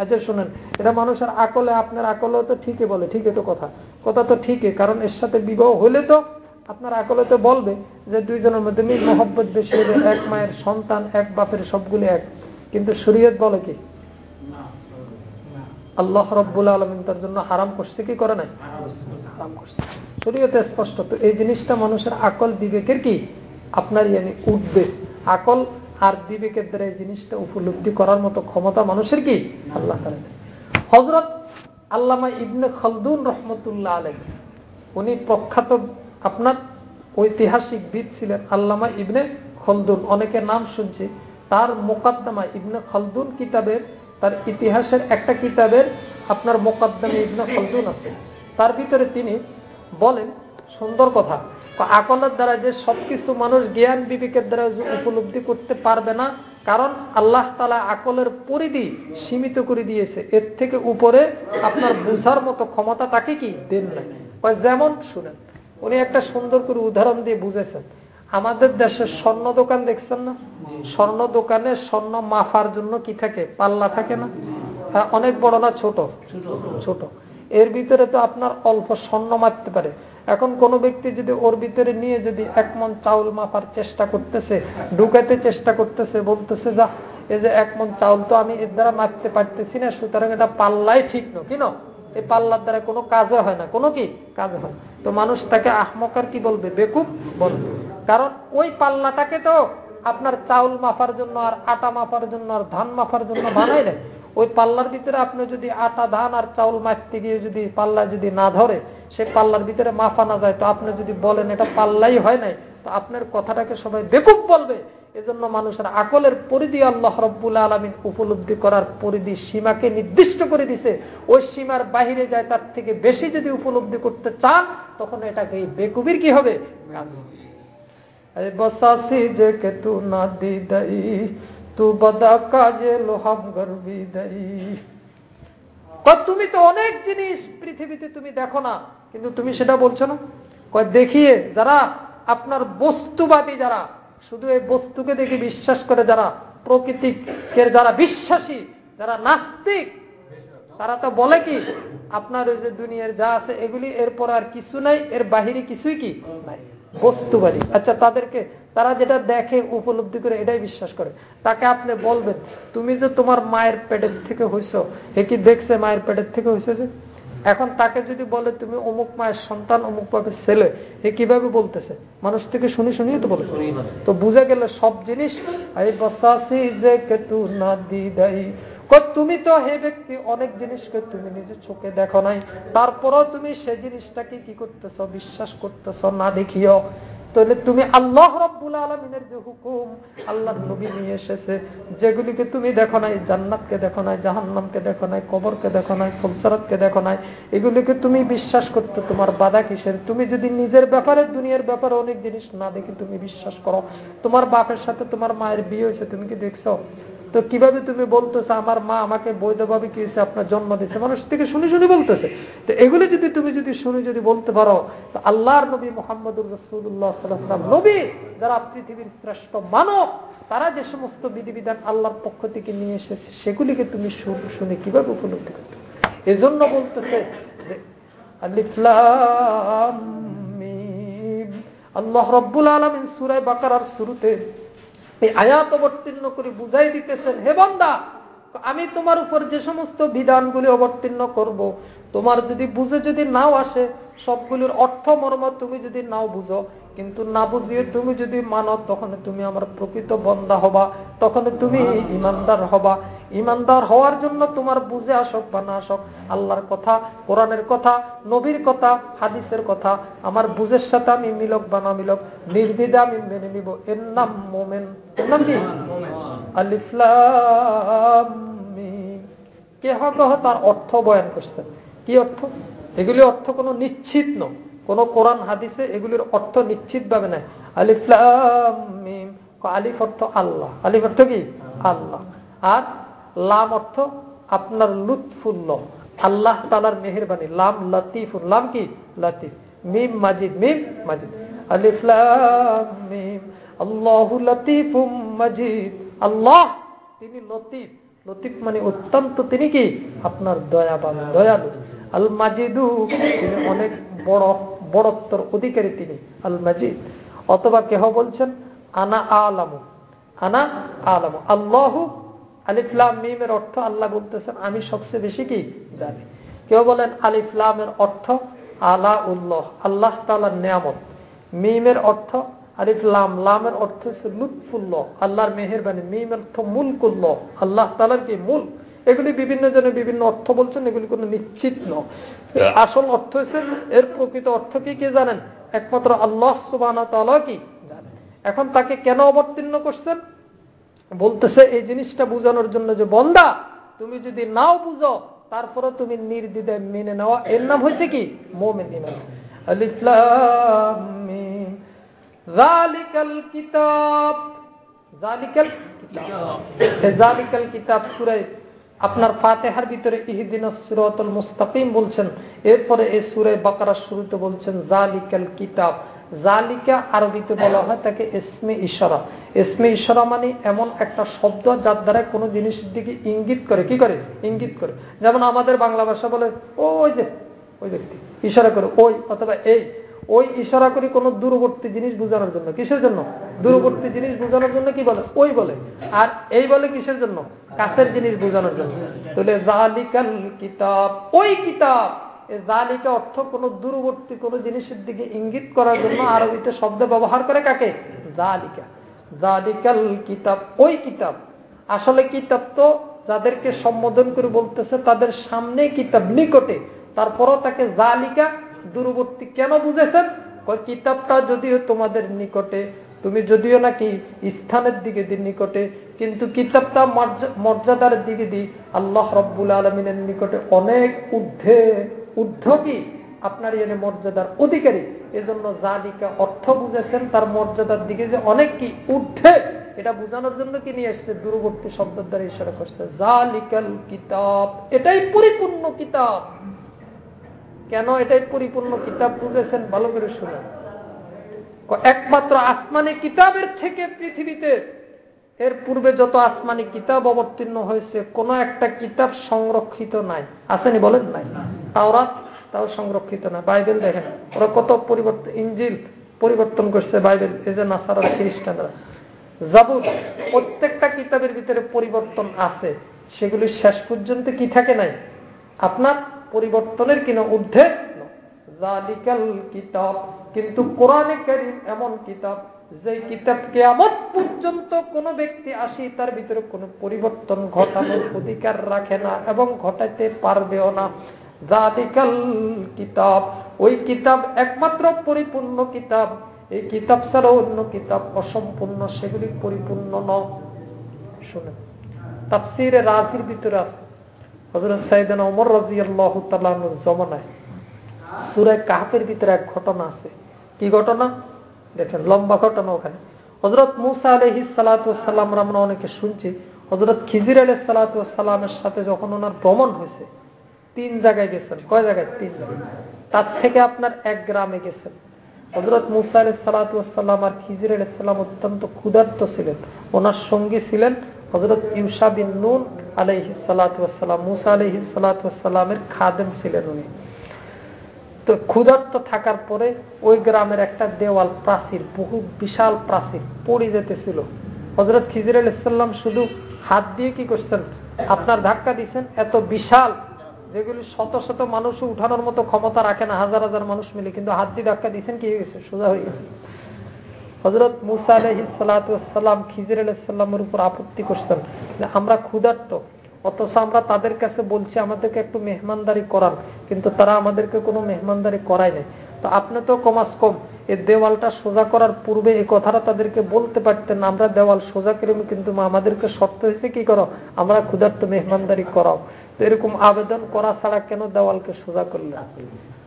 আচ্ছা শোনেন, এটা মানুষের আকলে, আপনার আকলেও তো ঠিকই বলে, ঠিকই তো কথা। কথা তো ঠিকই, কারণ এর সাথে বিবাহ হলে তো আপনার আকলে তো বলবে যে দুইজনের মধ্যে মিল, মহব্বত বেশি হবে এক মায়ের সন্তান, এক বাপের সবগুলি এক। কিন্তু শরীয়ত বলে কি? আল্লাহ রব্বুল আলমিন তার জন্য হারাম করছে কি করে নাই? হারাম করছে। শরীয়তে স্পষ্ট। তো এই জিনিসটা মানুষের আকল বিবেকের কি? আপনার ইয়ানি উঠবে। আকল আর বিবেকের দ্বারা এই জিনিসটা উপলব্ধি করার মতো ক্ষমতা মানুষের কি? আল্লাহ হজরত আল্লামা ইবনে খালদুন রহমতুল্লাহ আলম উনি প্রখ্যাত আপনার ঐতিহাসিক বিদ ছিলেন আল্লামা ইবনে খলদুন। অনেকের নাম শুনছি। তার মোকাদ্দমা ইবনে খলদুন কিতাবের, তার ইতিহাসের একটা কিতাবের আপনার মোকাদ্দমে ইবনে খলদুন আছে। তার ভিতরে তিনি বলেন সুন্দর কথা, আকলের দ্বারা যে সবকিছু মানুষ জ্ঞান বিবেকের দ্বারা উপলব্ধি করতে পারবে না, কারণ আল্লাহ তালা আকলের পরিধি সীমিত করে দিয়েছে। এর থেকে উপরে আপনার বুঝার মতো ক্ষমতা তাকে কি? দেন না যেমন শুনেন উনি একটা সুন্দর করে উদাহরণ দিয়ে বুঝেছেন আমাদের দেশের স্বর্ণ দোকান দেখছেন না? স্বর্ণ দোকানে স্বর্ণ মাফার জন্য কি থাকে? পাল্লা থাকে না? অনেক বড় না ছোট? ছোট। এর ভিতরে তো আপনার অল্প স্বর্ণ মারতে পারে। এখন কোন ব্যক্তি যদি ওর ভিতরে নিয়ে যদি এক মন চাউল মাপার চেষ্টা করতেছে ঢুকাতে চেষ্টা করতেছে, বলতেছে, যা, এই যে এক মন চাউল তো আমি এর দ্বারা মারতে পারতেছি না, সুতরাং এটা পাল্লাই ঠিক না, কি এই পাল্লার দ্বারা কোনো কাজে হয় না। কোনো কি? কাজে হয় তো মানুষ তাকে আহমকার কি বলবে? বেকুব বলবে। কারণ ওই পাল্লাটাকে তো আপনার চাউল মাফার জন্য আর আটা মাফার জন্য আর ধান মাফার জন্য বানাই নেয় ওই পাল্লার ভিতরে আপনি যদি আটা, ধান আর চাউল মারতে গিয়ে যদি পাল্লা যদি না ধরে, সে পাল্লার ভিতরে মাফা না যায়, তো আপনি যদি বলেন এটা পাল্লাই হয় নাই, তো আপনার কথাটাকে সবাই বেকুব বলবে। এজন্য মানুষের আকলের পরিধি আল্লাহ রব্বুল আলমিন উপলব্ধি করার পরিধি সীমাকে নির্দিষ্ট করে দিছে। ওই সীমার বাহিরে যায়, তার থেকে বেশি যদি উপলব্ধি করতে চান, তখন এটাকে বেকুবির কি হবে? বসাসি যে কে তু না দি দাই তু বদা কাজে লোহাম তুমি তো অনেক জিনিস পৃথিবীতে তুমি দেখো না, কিন্তু তুমি সেটা বলছো না। দেখিয়ে যারা আপনার বস্তুবাদী যারা শুধু এই বস্তুকে দেখে বিশ্বাস করে যারা প্রকৃতিকের যারা বিশ্বাসী, যারা নাস্তিক, তারা তো বলে কি, আপনার ওই যে দুনিয়ার যা আছে এগুলি, এরপর আর কিছু নাই, এর বাহিরে কিছুই কি বস্তুবাদী। আচ্ছা তাদেরকে, তারা যেটা দেখে, উপলব্ধি করে, এটাই বিশ্বাস করে। তাকে আপনি বলবেন, তুমি যে তোমার মায়ের পেটের থেকে হইছ, এ কি দেখছে মায়ের পেটের থেকে হয়েছে যে? এখন তাকে যদি বলে তুমি অমুক মায়ের সন্তান অমুক ভাবে ছেলে এ কীভাবে বলতেছে? মানুষ থেকে শুনি শুনিয়ে তো বলে তো বুঝে গেলে সব জিনিস তুমি তো হে ব্যক্তি অনেক জিনিসকে তুমি নিজে চোখে দেখো নাই। তারপরও তুমি সে জিনিসটাকে কি করতেছ বিশ্বাস করতেছ না দেখিও। তাহলে তুমি আল্লাহ রব্বুল আলমিনের যে হুকুম আল্লাহ নবী নিয়ে এসেছে, যেগুলিকে তুমি দেখো নাই, জান্নাতকে দেখো নাই, জাহান্নামকে দেখো নাই, কবরকে দেখো নাই, ফুলসরাতকে দেখো নাই, এগুলিকে তুমি বিশ্বাস করতে তোমার বাধা কিসের? তুমি যদি নিজের ব্যাপারে, দুনিয়ার ব্যাপারে অনেক জিনিস না দেখে তুমি বিশ্বাস করো, তোমার বাপের সাথে তোমার মায়ের বিয়ে হয়েছে, তুমি কি দেখছ? তো কীভাবে তুমি বলতেছো, আমার মা আমাকে বৈধভাবে কি হয়েছে আপনার জন্ম দিয়েছে? মানুষ থেকে শুনে শুনে বলতেছে। তো এগুলি যদি তুমি যদি শুনে যদি বলতে পারো, তো আল্লাহর নবী মোহাম্মদুর রসুল্লাহাম নবী যারা পৃথিবীর শ্রেষ্ঠ মানব, তারা যে সমস্ত বিধিবিধান আল্লাহর পক্ষ থেকে নিয়ে এসেছে, সেগুলিকে তুমি শুনে কীভাবে উপলব্ধি করতে এজন্য বলতেছে যে আল্লাহ রব্বুল আলমিন সুরায় বাকার শুরুতে এই আয়াত অবতীর্ণ করে বুঝাই দিতেছেন, হে বন্দা, আমি তোমার উপর যে সমস্ত বিধানগুলি অবতীর্ণ করব। তোমার যদি বুঝে যদি নাও আসে, সবগুলির অর্থ মর্ম তুমি যদি নাও বুঝো, কিন্তু না বুঝিয়ে তুমি যদি মানো, তখন তুমি আমার প্রকৃত বন্দা হবা, তখন তুমি ইমানদার হবা ইমানদার হওয়ার জন্য তোমার বুঝে আসক বা না আসক, আল্লাহর কথা, কোরআনের কথা, নবীর কথা, হাদিসের কথা, আমার বুঝের সাথে আমি মিলক বা না মিলক নির্দিদে আমি মেনে নিব। এর নাম মোমেন। এর নাম কি? আলিফলাম কে হকহ তার অর্থ বয়ান করছেন কি অর্থ? এগুলি অর্থ কোনো নিশ্চিত ন কোন কোরআন, হাদিসে এগুলির অর্থ নিশ্চিত ভাবে নাই আলিফলাম আলিফ অর্থ আল্লাহ। আলিফ অর্থ কি? আল্লাহ। আর লাম অর্থ আপনার লুৎফুল্ল আল্লাহ তালার মেহরবানি। লাম লতিফুল। লাম কি? লতিফ। মিম মাজিদ। মিম মাজিদ। আলিফলাম মিম। আল্লাহ লতিফুম মাজিদ। আল্লাহ তিনি লতিফ। লতিফ মানে অত্যন্ত তিনি কি? আপনার দয়াবান, দয়ালু। আল মাজিদু তিনি অনেক বড়, বড়ত্বর অধিকারী তিনি। আল মাজিদ। অথবা কেহ বলছেন, আনা আলামু। আনা আলামু। আল্লাহ আলিফলাম মিমের অর্থ আল্লাহ বলতেছেন আমি সবচেয়ে বেশি কি জানি। কেউ বলেন আলিফলামের অর্থ আলা উল্লাহ আল্লাহ তালার নিয়ামত। মিমের অর্থ আলিফলাম লামের অর্থ হচ্ছে লুৎফুল্লাহ আল্লাহর মেহরবানি। মিমের অর্থ মুলকুল্লাহ আল্লাহ তালার কি? মূল। এগুলি বিভিন্ন জনে বিভিন্ন অর্থ বলছেন এগুলি কোনো নিশ্চিত ন আসল অর্থ হচ্ছে এর প্রকৃত অর্থ কি কে জানেন? একমাত্র আল্লাহ সুবান কি জানেন। এখন তাকে কেন অবতীর্ণ করছেন? বলতেছে, এই জিনিসটা বুঝানোর জন্য যে বন্দা, তুমি যদি নাও বুঝো তারপরে তুমি নির্দিদে মেনে নেওয়া এর নাম হয়েছে কি? মোমেন কিতাব। আপনার ফাতেহার ভিতরে ইহিদিন সুরতুল মুস্তাকিম বলছেন। এরপরে এই সুরে বাকারা শুরুতে বলছেন জালিকাল কিতাব। জালিকা আরবিতে বলা হয় তাকে এসমে ইশারা। এসমে ইশারা মানে এমন একটা শব্দ যার দ্বারা কোনো জিনিসের দিকে ইঙ্গিত করে। কি করে? ইঙ্গিত করে। যেমন আমাদের বাংলা ভাষা বলে, ওই যে, ওই ব্যক্তি, ইশারা করে, ওই অথবা এই ওই ইশারা করি কোন দূরবর্তী জিনিস বোঝানোর জন্য। কিসের জন্য? দূরবর্তী জিনিস বোঝানোর জন্য কি বলে? ওই বলে। আর এই বলে কিসের জন্য? কাছের জিনিস বোঝানোর জন্য। তাহলে জালিকাল কিতাব, ওই কিতাব জালিকা অর্থ কোন দূরবর্তী কোন জিনিসের দিকে ইঙ্গিত করার জন্য আরবিতে শব্দ ব্যবহার করে কাকে? জালিকা জালিকাল কিতাব। ওই কিতাব। আসলে কিতাব তো যাদেরকে সম্বোধন করে বলতেছে, তাদের সামনে কিতাব নিকটে। তারপরও তাকে জালিকা দূরবর্তী কেন বুঝেছেন? কিতাবটা যদিও তোমাদের নিকটে, তুমি যদিও নাকি স্থানের দিকে দিন নিকটে, কিন্তু কিতাবটা মর্যাদার দিকে দি আল্লাহ রব্বুল আলমিনের নিকটে অনেক ঊর্ধ্বে। ঊর্ধ্ব আপনার এনে মর্যাদার অধিকারী, এজন্য জালিকা অর্থ বুঝেছেন, তার মর্যাদার দিকে যে অনেক কি ঊর্ধ্বে, এটা বোঝানোর জন্য কি নিয়ে এসছে? দূরবর্তী শব্দের দ্বারা ইশারা করছে। কিতাব, এটাই পরিপূর্ণ কিতাব। কেন এটাই পরিপূর্ণ কিতাব বুঝেছেন? ভালো করে শুনে একমাত্র আসমানি কিতাবের থেকে পৃথিবীতে এর পূর্বে যত আসমানি কিতাব অবতীর্ণ হয়েছে, কোন একটা কিতাব সংরক্ষিত নাই। আসেনি বলেন নাই? তাওরা তাও সংরক্ষিত না। বাইবেল দেখেন, ওরা কত পরিবর্তন ইঞ্জিল পরিবর্তন করছে বাইবেল, এই যে নাসারা খ্রিস্টানরা। জাবুর প্রত্যেকটা কিতাবের ভিতরে পরিবর্তন আছে, সেগুলি শেষ পর্যন্ত কি থাকে নাই? আপনার পরিবর্তনের কিনা ঊর্ধ্বে? কিতাব, কিন্তু কোরআনে করিম এমন কিতাব যে কিতাব কেয়ামত পর্যন্ত কোন ব্যক্তি আসি তার ভিতরে কোনো পরিবর্তন ঘটানোর অধিকার রাখে না এবং ঘটাইতে পারবেও না। কিতাব, ওই কিতাব একমাত্র পরিপূর্ণ কিতাব। এই কিতাব অন্য কিতাব অসম্পূর্ণ, সেগুলি পরিপূর্ণ ন শুনে রাজির ভিতরে আছে। হজরত সাইদান অমর জমানায় সুরে কাহাফের ভিতরে এক ঘটনা আছে। কি ঘটনা? দেখেন, লম্বা ঘটনা ওখানে। হজরত মুসা আলহি সালাতাম আমরা অনেকে শুনছি হজরত খিজির আলহ সালাতামের সাথে যখন ওনার ভ্রমণ হয়েছে তিন জায়গায় গেছেন। কয় জায়গায়? তিন তার থেকে আপনার এক গ্রামে গেছেন। হজরত মুসা আলহ সালাতাম আর খিজির আলাইসাল্লাম অত্যন্ত ক্ষুধার্ত ছিলেন। ওনার সঙ্গী ছিলেন হজরত ইউসা বিন নুন আলহি সালাতাম মুসা আলহি সালাতামের খাদেম ছিলেন উনি। তো ক্ষুধার্ত থাকার পরে ওই গ্রামের একটা দেওয়াল প্রাচীর, বহু বিশাল প্রাচীর পড়ে যেতেছিল। হজরত খিজির আলাইসাল্লাম শুধু হাত দিয়ে কি করছেন? আপনার ধাক্কা দিচ্ছেন এত বিশাল যেগুলি শত শত মানুষ উঠানোর মতো ক্ষমতা রাখে না, হাজার হাজার মানুষ মিলে, কিন্তু হাত দিয়ে ধাক্কা দিয়েছেন, কি হয়ে গেছে সোজা হয়ে গেছে। হজরত মুসা আলহিসাল্লাম খিজির আলাইসাল্লামের উপর আপত্তি করছেন। আমরা ক্ষুধার্ত। অথচ আমরা তাদের কাছে বলছি, আমাদেরকে একটু মেহমানদারি করান। কিন্তু তারা আমাদেরকে কোনো মেহমানদারি করায় নাই। তো আপনি তো কমাস কম এই দেওয়ালটা সোজা করার পূর্বে এই কথাটা তাদেরকে বলতে পারতেন, আমরা দেওয়াল সোজা করে কিন্তু আমাদেরকে শর্ত হয়েছে কি করো? আমরা ক্ষুধার্ত মেহমানদারি করাও। এরকম আবেদন করা ছাড়া কেন দেওয়ালকে সোজা করলে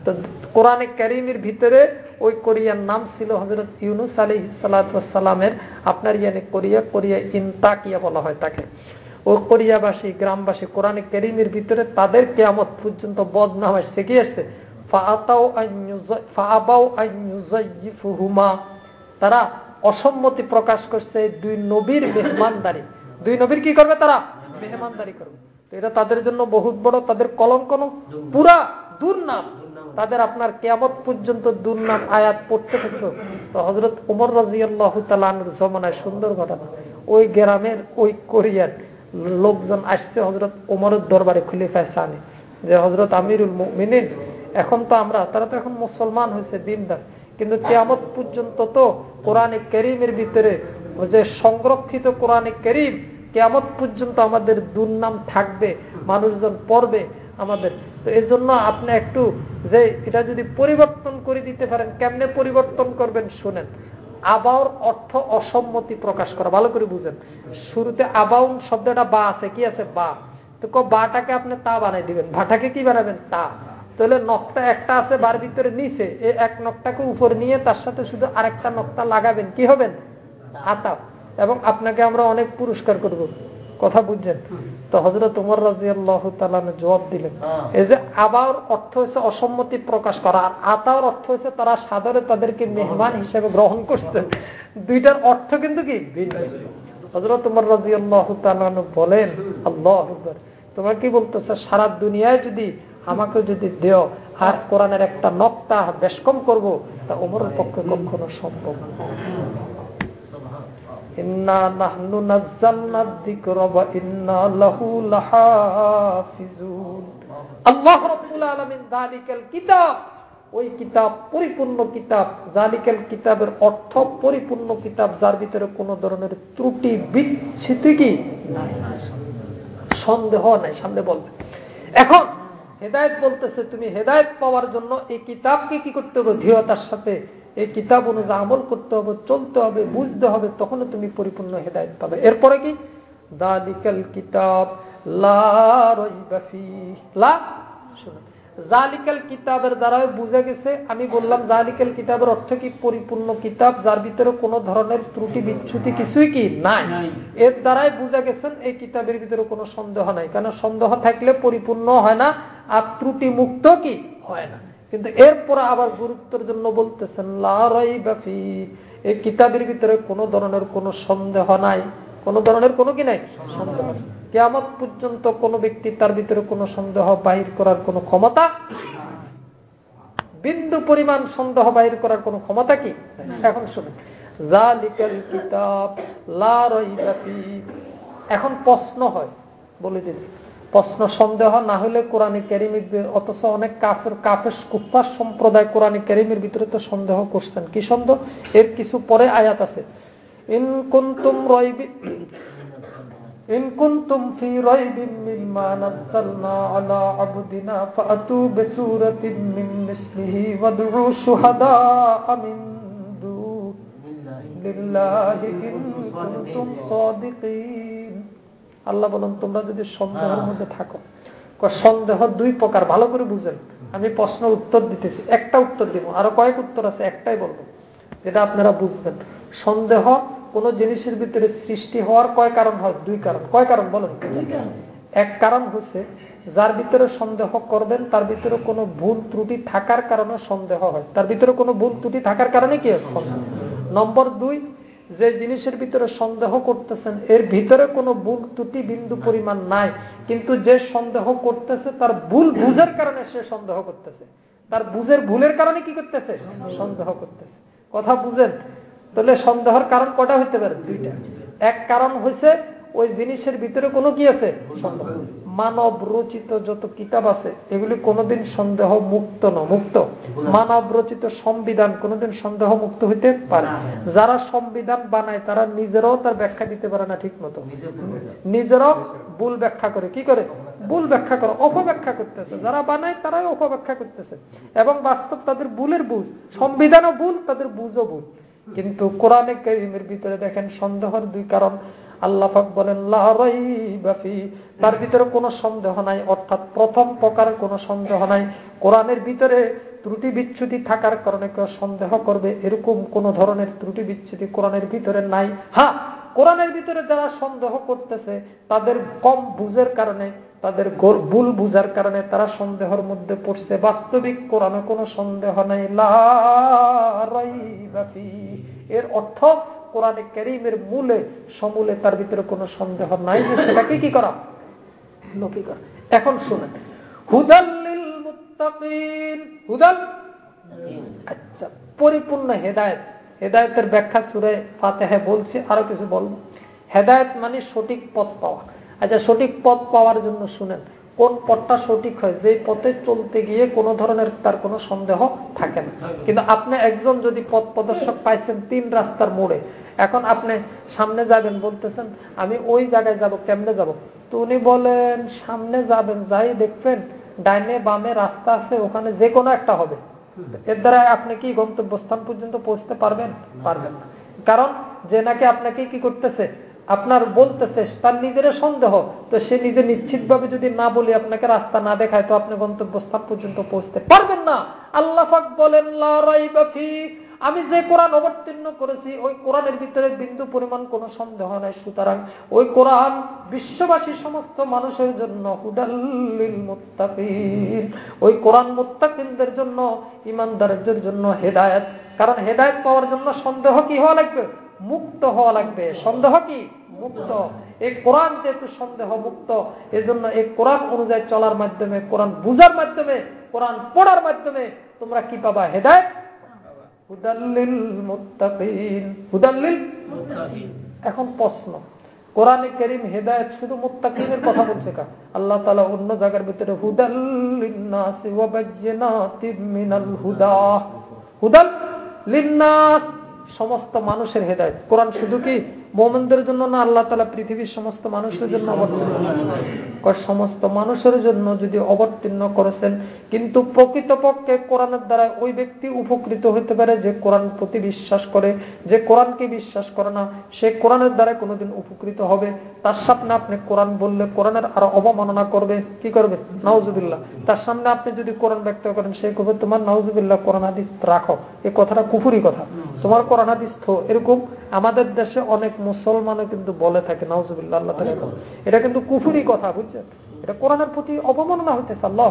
তো কোরআনে ক্যারিমের ভিতরে ওই কোরিয়ার নাম ছিল হজরত ইউনুস আলী সালামের, আপনার ইয়ানে কোরিয়া কোরিয়া ইনতাকিয়া বলা হয় তাকে। ও কোরিয়াবাসী গ্রামবাসী, কোরআনে কেরিমের ভিতরে তাদের কেয়ামত পর্যন্ত বদনাম আসছে কি আসছে তারা অসম্মতি প্রকাশ করছে দুই নবীর মেহমানদারি। দুই নবীর কি করবে তারা? মেহমানদারি করবে। তো এটা তাদের জন্য বহুত বড় তাদের কলঙ্ক পুরা দুর্নাম। তাদের আপনার কেয়ামত পর্যন্ত দুর্নাম আয়াত পড়তে থাকতো তো হজরত উমর রাজিয়াল্লাহ তালানুর জমানায় সুন্দর ঘটনা। ওই গ্রামের, ওই কোরিয়ার লোকজন আসছে হজরত ওমরের দরবারে খুলে ফেসানে যে হজরত আমিরুল মিনিন এখন তো আমরা, তারা তো এখন মুসলমান হয়েছে, দিনদার। কিন্তু কেয়ামত পর্যন্ত তো কোরআনে করিমের ভিতরে যে সংরক্ষিত কোরআনে করিম, কেয়ামত পর্যন্ত আমাদের দুর্নাম থাকবে, মানুষজন পড়বে আমাদের। তো এই জন্য আপনি একটু যে, এটা যদি পরিবর্তন করে দিতে পারেন, কেমনে পরিবর্তন করবেন শুনেন। আবাউর অর্থ অসম্মতি প্রকাশ করা। ভালো করে বুঝেন। শুরুতে আবাউন শব্দটা বা আছে, কি আছে? বা। তো বাটাকে আপনি তা বানাই দিবেন। ভাটাকে কি বানাবেন? তা। তাহলে নকটা একটা আছে, বার ভিতরে নিচে। এই এক নকটাকে উপর নিয়ে তার সাথে শুধু আরেকটা নকটা লাগাবেন। কি হবেন? আতা এবং আপনাকে আমরা অনেক পুরস্কার করব। কথা বুঝছেন? তো হজরত উমর রাজি আল্লাহ জবাব দিলেন এই যে আবার অর্থ হয়েছে অসম্মতি প্রকাশ করা আর আতার অর্থ হয়েছে তারা সাদরে তাদেরকে মেহমান হিসেবে গ্রহণ করছে। দুইটার অর্থ কিন্তু কি? হজরত উমর রাজি আল্লাহ বলেন আল্লাহ তোমার কি বলতেছে সারা দুনিয়ায় যদি আমাকে যদি দেও আর কোরআনের একটা নকটা বেশকম করব তা ওমরের পক্ষে কখনো সম্ভব পরিপূর্ণ কিতাব জালিকাল কিতাবের অর্থ পরিপূর্ণ কিতাব, যার ভিতরে কোন ধরনের ত্রুটি, বিচ্ছিতি কি? সন্দেহ নাই, সামনে বলবে এখন হেদায়ত বলতেছে, তুমি হেদায়ত পাওয়ার জন্য এই কিতাবকে কি করতে হবে? ধীরতার সাথে এই কিতাব অনুযায়ী আমল করতে হবে চলতে হবে বুঝতে হবে তখনও তুমি পরিপূর্ণ হেদায়ত পাবে। এরপরে কি? দালিকাল কিতাব জালিকাল কিতাবের দ্বারা বুঝে গেছে আমি বললাম জালিকাল কিতাবের অর্থ কি? পরিপূর্ণ কিতাব যার ভিতরে কোন ধরনের ত্রুটি বিচ্ছুতি কিছুই কি? নাই। এর দ্বারাই বুঝে গেছেন এই কিতাবের ভিতরে কোনো সন্দেহ নাই। কারণ সন্দেহ থাকলে পরিপূর্ণ হয় না আর ত্রুটি মুক্ত কি? হয় না। কিন্তু এরপরে আবার গুরুত্বের জন্য বলতেছেন লারাই এই কিতাবের ভিতরে কোনো ধরনের কোনো সন্দেহ নাই। কোন ধরনের কোনো কি নাই? সন্দেহ কেয়ামত পর্যন্ত কোন ব্যক্তি তার ভিতরে কোনো সন্দেহ বাহির করার কোনো ক্ষমতা বিন্দু পরিমাণ সন্দেহ বাহির করার কোনো ক্ষমতা কি এখন শুনুন। কিতাব এখন প্রশ্ন হয়, বলে দিদি প্রশ্ন সন্দেহ না হলে কোরআনে কেরিমির অথচ অনেক কাফের কাফের কুপ্পার সম্প্রদায় কোরআনে কেরিমির ভিতরে তো সন্দেহ করছেন। কি সন্দেহ? এর কিছু পরে আয়াত আছে। ইন আল্লাহ বলেন তোমরা যদি সন্দেহের মধ্যে থাকো। সন্দেহ দুই প্রকার ভালো করে বুঝেন। আমি প্রশ্ন উত্তর দিতেছি একটা উত্তর দিব আরও কয়েক উত্তর আছে একটাই বলব যেটা আপনারা বুঝবেন। সন্দেহ কোন জিনিসের ভিতরে সৃষ্টি হওয়ার কয় কারণ হয়? দুই কারণ। কয় কারণ বলেন? এক কারণ হচ্ছে যার ভিতরে সন্দেহ করবেন তার ভিতরে কোনো ভুল ত্রুটি থাকার কারণে সন্দেহ হয়। তার ভিতরে কোনো ভুল ত্রুটি থাকার কারণে কি নম্বর দুই যে জিনিসের ভিতরে সন্দেহ করতেছেন এর ভিতরে কোনো ভুল ত্রুটি বিন্দু পরিমাণ নাই। কিন্তু যে সন্দেহ করতেছে তার ভুল বুঝের কারণে সে সন্দেহ করতেছে। তার বুঝের ভুলের কারণে কি করতেছে? সন্দেহ করতেছে। কথা বুঝেন? তাহলে সন্দেহের কারণ কটা হইতে পারে? দুইটা। এক কারণ হয়েছে ওই জিনিসের ভিতরে কোনো কি আছে? মানব রচিত যত কিতাব আছে, এগুলি কোনোদিন সন্দেহ মুক্ত ন মুক্ত। মানব রচিত সংবিধান কোনোদিন সন্দেহ মুক্ত হইতে পারে যারা সংবিধান বানায়, তারা নিজেরাও তার ব্যাখ্যা দিতে পারে না ঠিক মতো। নিজেরাও ভুল ব্যাখ্যা করে। কি করে? ভুল ব্যাখ্যা করে, অপব্যাখ্যা করতেছে। যারা বানায়, তারাই অপব্যাখ্যা করতেছে। এবং বাস্তব তাদের ভুলের বুঝ। সংবিধানও ভুল, তাদের বুঝও ভুল। কিন্তু কোরআনে করিমের ভিতরে দেখেন, সন্দেহের দুই কারণ। আল্লাহাক বলেন লাফি তার ভিতরে কোনো সন্দেহ নাই, অর্থাৎ প্রথম প্রকারের কোনো সন্দেহ নাই। কোরআনের ভিতরে ত্রুটি বিচ্ছুতি থাকার কারণে কেউ সন্দেহ করবে, এরকম কোন ধরনের ত্রুটি বিচ্ছুতি কোরআনের ভিতরে নাই। হ্যাঁ কোরআনের ভিতরে যারা সন্দেহ করতেছে, তাদের কম বুঝের কারণে, তাদের ভুল বুঝার কারণে তারা সন্দেহের মধ্যে পড়ছে। বাস্তবিক কোরআনে কোনো সন্দেহ নাই এর অর্থ কোরআনে করিমের মূলে সমূলে তার ভিতরে কোনো সন্দেহ নাই যে সেটাকে কি করা? লোকি করা। এখন শুনেন। হুদাল্লিল হুদাল? আচ্ছা পরিপূর্ণ হেদায়ত। হেদায়তের ব্যাখ্যা সুরে ফাতেহে বলছে, আরও কিছু বলব। হেদায়ত মানে সঠিক পথ পাওয়া। আচ্ছা সঠিক পথ পাওয়ার জন্য শুনেন। কোন পথটা সঠিক হয় যে পথে চলতে গিয়ে কোনো ধরনের তার কোনো সন্দেহ থাকে না। কিন্তু আপনি একজন যদি পথ প্রদর্শক পাইছেন তিন রাস্তার মোড়ে এখন আপনি সামনে যাবেন বলতেছেন আমি ওই জায়গায় যাব কেমনে যাব? তো উনি বলেন সামনে যাবেন যাই দেখবেন ডাইনে বামে রাস্তা আছে ওখানে যে কোনো একটা হবে। এর দ্বারা আপনি কি গন্তব্যস্থান পর্যন্ত পৌঁছতে পারবেন? পারবেন না। কারণ যে নাকি আপনাকে কি করতেছে আপনার বলতেছে তার নিজের সন্দেহ। তো সে নিজে নিশ্চিতভাবে যদি না বলে আপনাকে রাস্তা না দেখায়, তো আপনি গন্তব্যস্থান পর্যন্ত পৌঁছতে পারবেন না। আল্লাহ বলেন আমি যে কোরআন অবতীর্ণ করেছি, ওই কোরআনের ভিতরে বিন্দু পরিমাণ কোন সন্দেহ নাই। সুতরাং ওই কোরআন বিশ্ববাসী সমস্ত মানুষের জন্য ওই কোরআন মুত্তাকিনদের জন্য, ইমানদারদের জন্য হেদায়ত। কারণ হেদায়ত পাওয়ার জন্য সন্দেহ কি হওয়া লাগবে? মুক্ত হওয়া লাগবে। সন্দেহ কি? মুক্ত। এই কোরআন যেহেতু সন্দেহ মুক্ত এই জন্য এই কোরআন অনুযায়ী চলার মাধ্যমে, কোরআন বুঝার মাধ্যমে, কোরআন পড়ার মাধ্যমে তোমরা কি পাবা? হুদাল্লিল এখন প্রশ্ন। কোরআনে করিম হেদায়ত শুধু কথা বলছে কা? আল্লাহ তালা অন্য জায়গার ভিতরে হুদা। হুদাল লিন্নাস। সমস্ত মানুষের হেদায়ত। কোরআন শুধু কি মোমেনদের জন্য না, আল্লাহ তালা পৃথিবীর সমস্ত মানুষের জন্য অবতীর্ণ সমস্ত মানুষের জন্য যদি অবতীর্ণ করেছেন, কিন্তু প্রকৃতপক্ষে কোরআনের দ্বারা ওই ব্যক্তি উপকৃত হতে পারে যে কোরআন প্রতি বিশ্বাস করে, যে কোরআনকে বিশ্বাস করে না, সে কোরআনের দ্বারা কোনোদিন উপকৃত হবে। তার সামনে আপনি কোরআন বললে কোরআনের আরও অবমাননা করবে। কি করবে? নাউজুবিল্লাহ। তার সামনে আপনি যদি কোরআন ব্যক্ত করেন, সে করবে তোমার নাউজুবিল্লাহ কোরআন হাদিস রাখো। এই কথাটা কুফুরি কথা। তোমার কোরআন হাদিস এরকম আমাদের দেশে অনেক মুসলমানও কিন্তু বলে থাকে নাউজুবিল্লাহ আল্লাহ এটা কিন্তু কুফুরি কথা বুঝছেন? এটা কোরআনের প্রতি অবমাননা হইতেছে আল্লাহ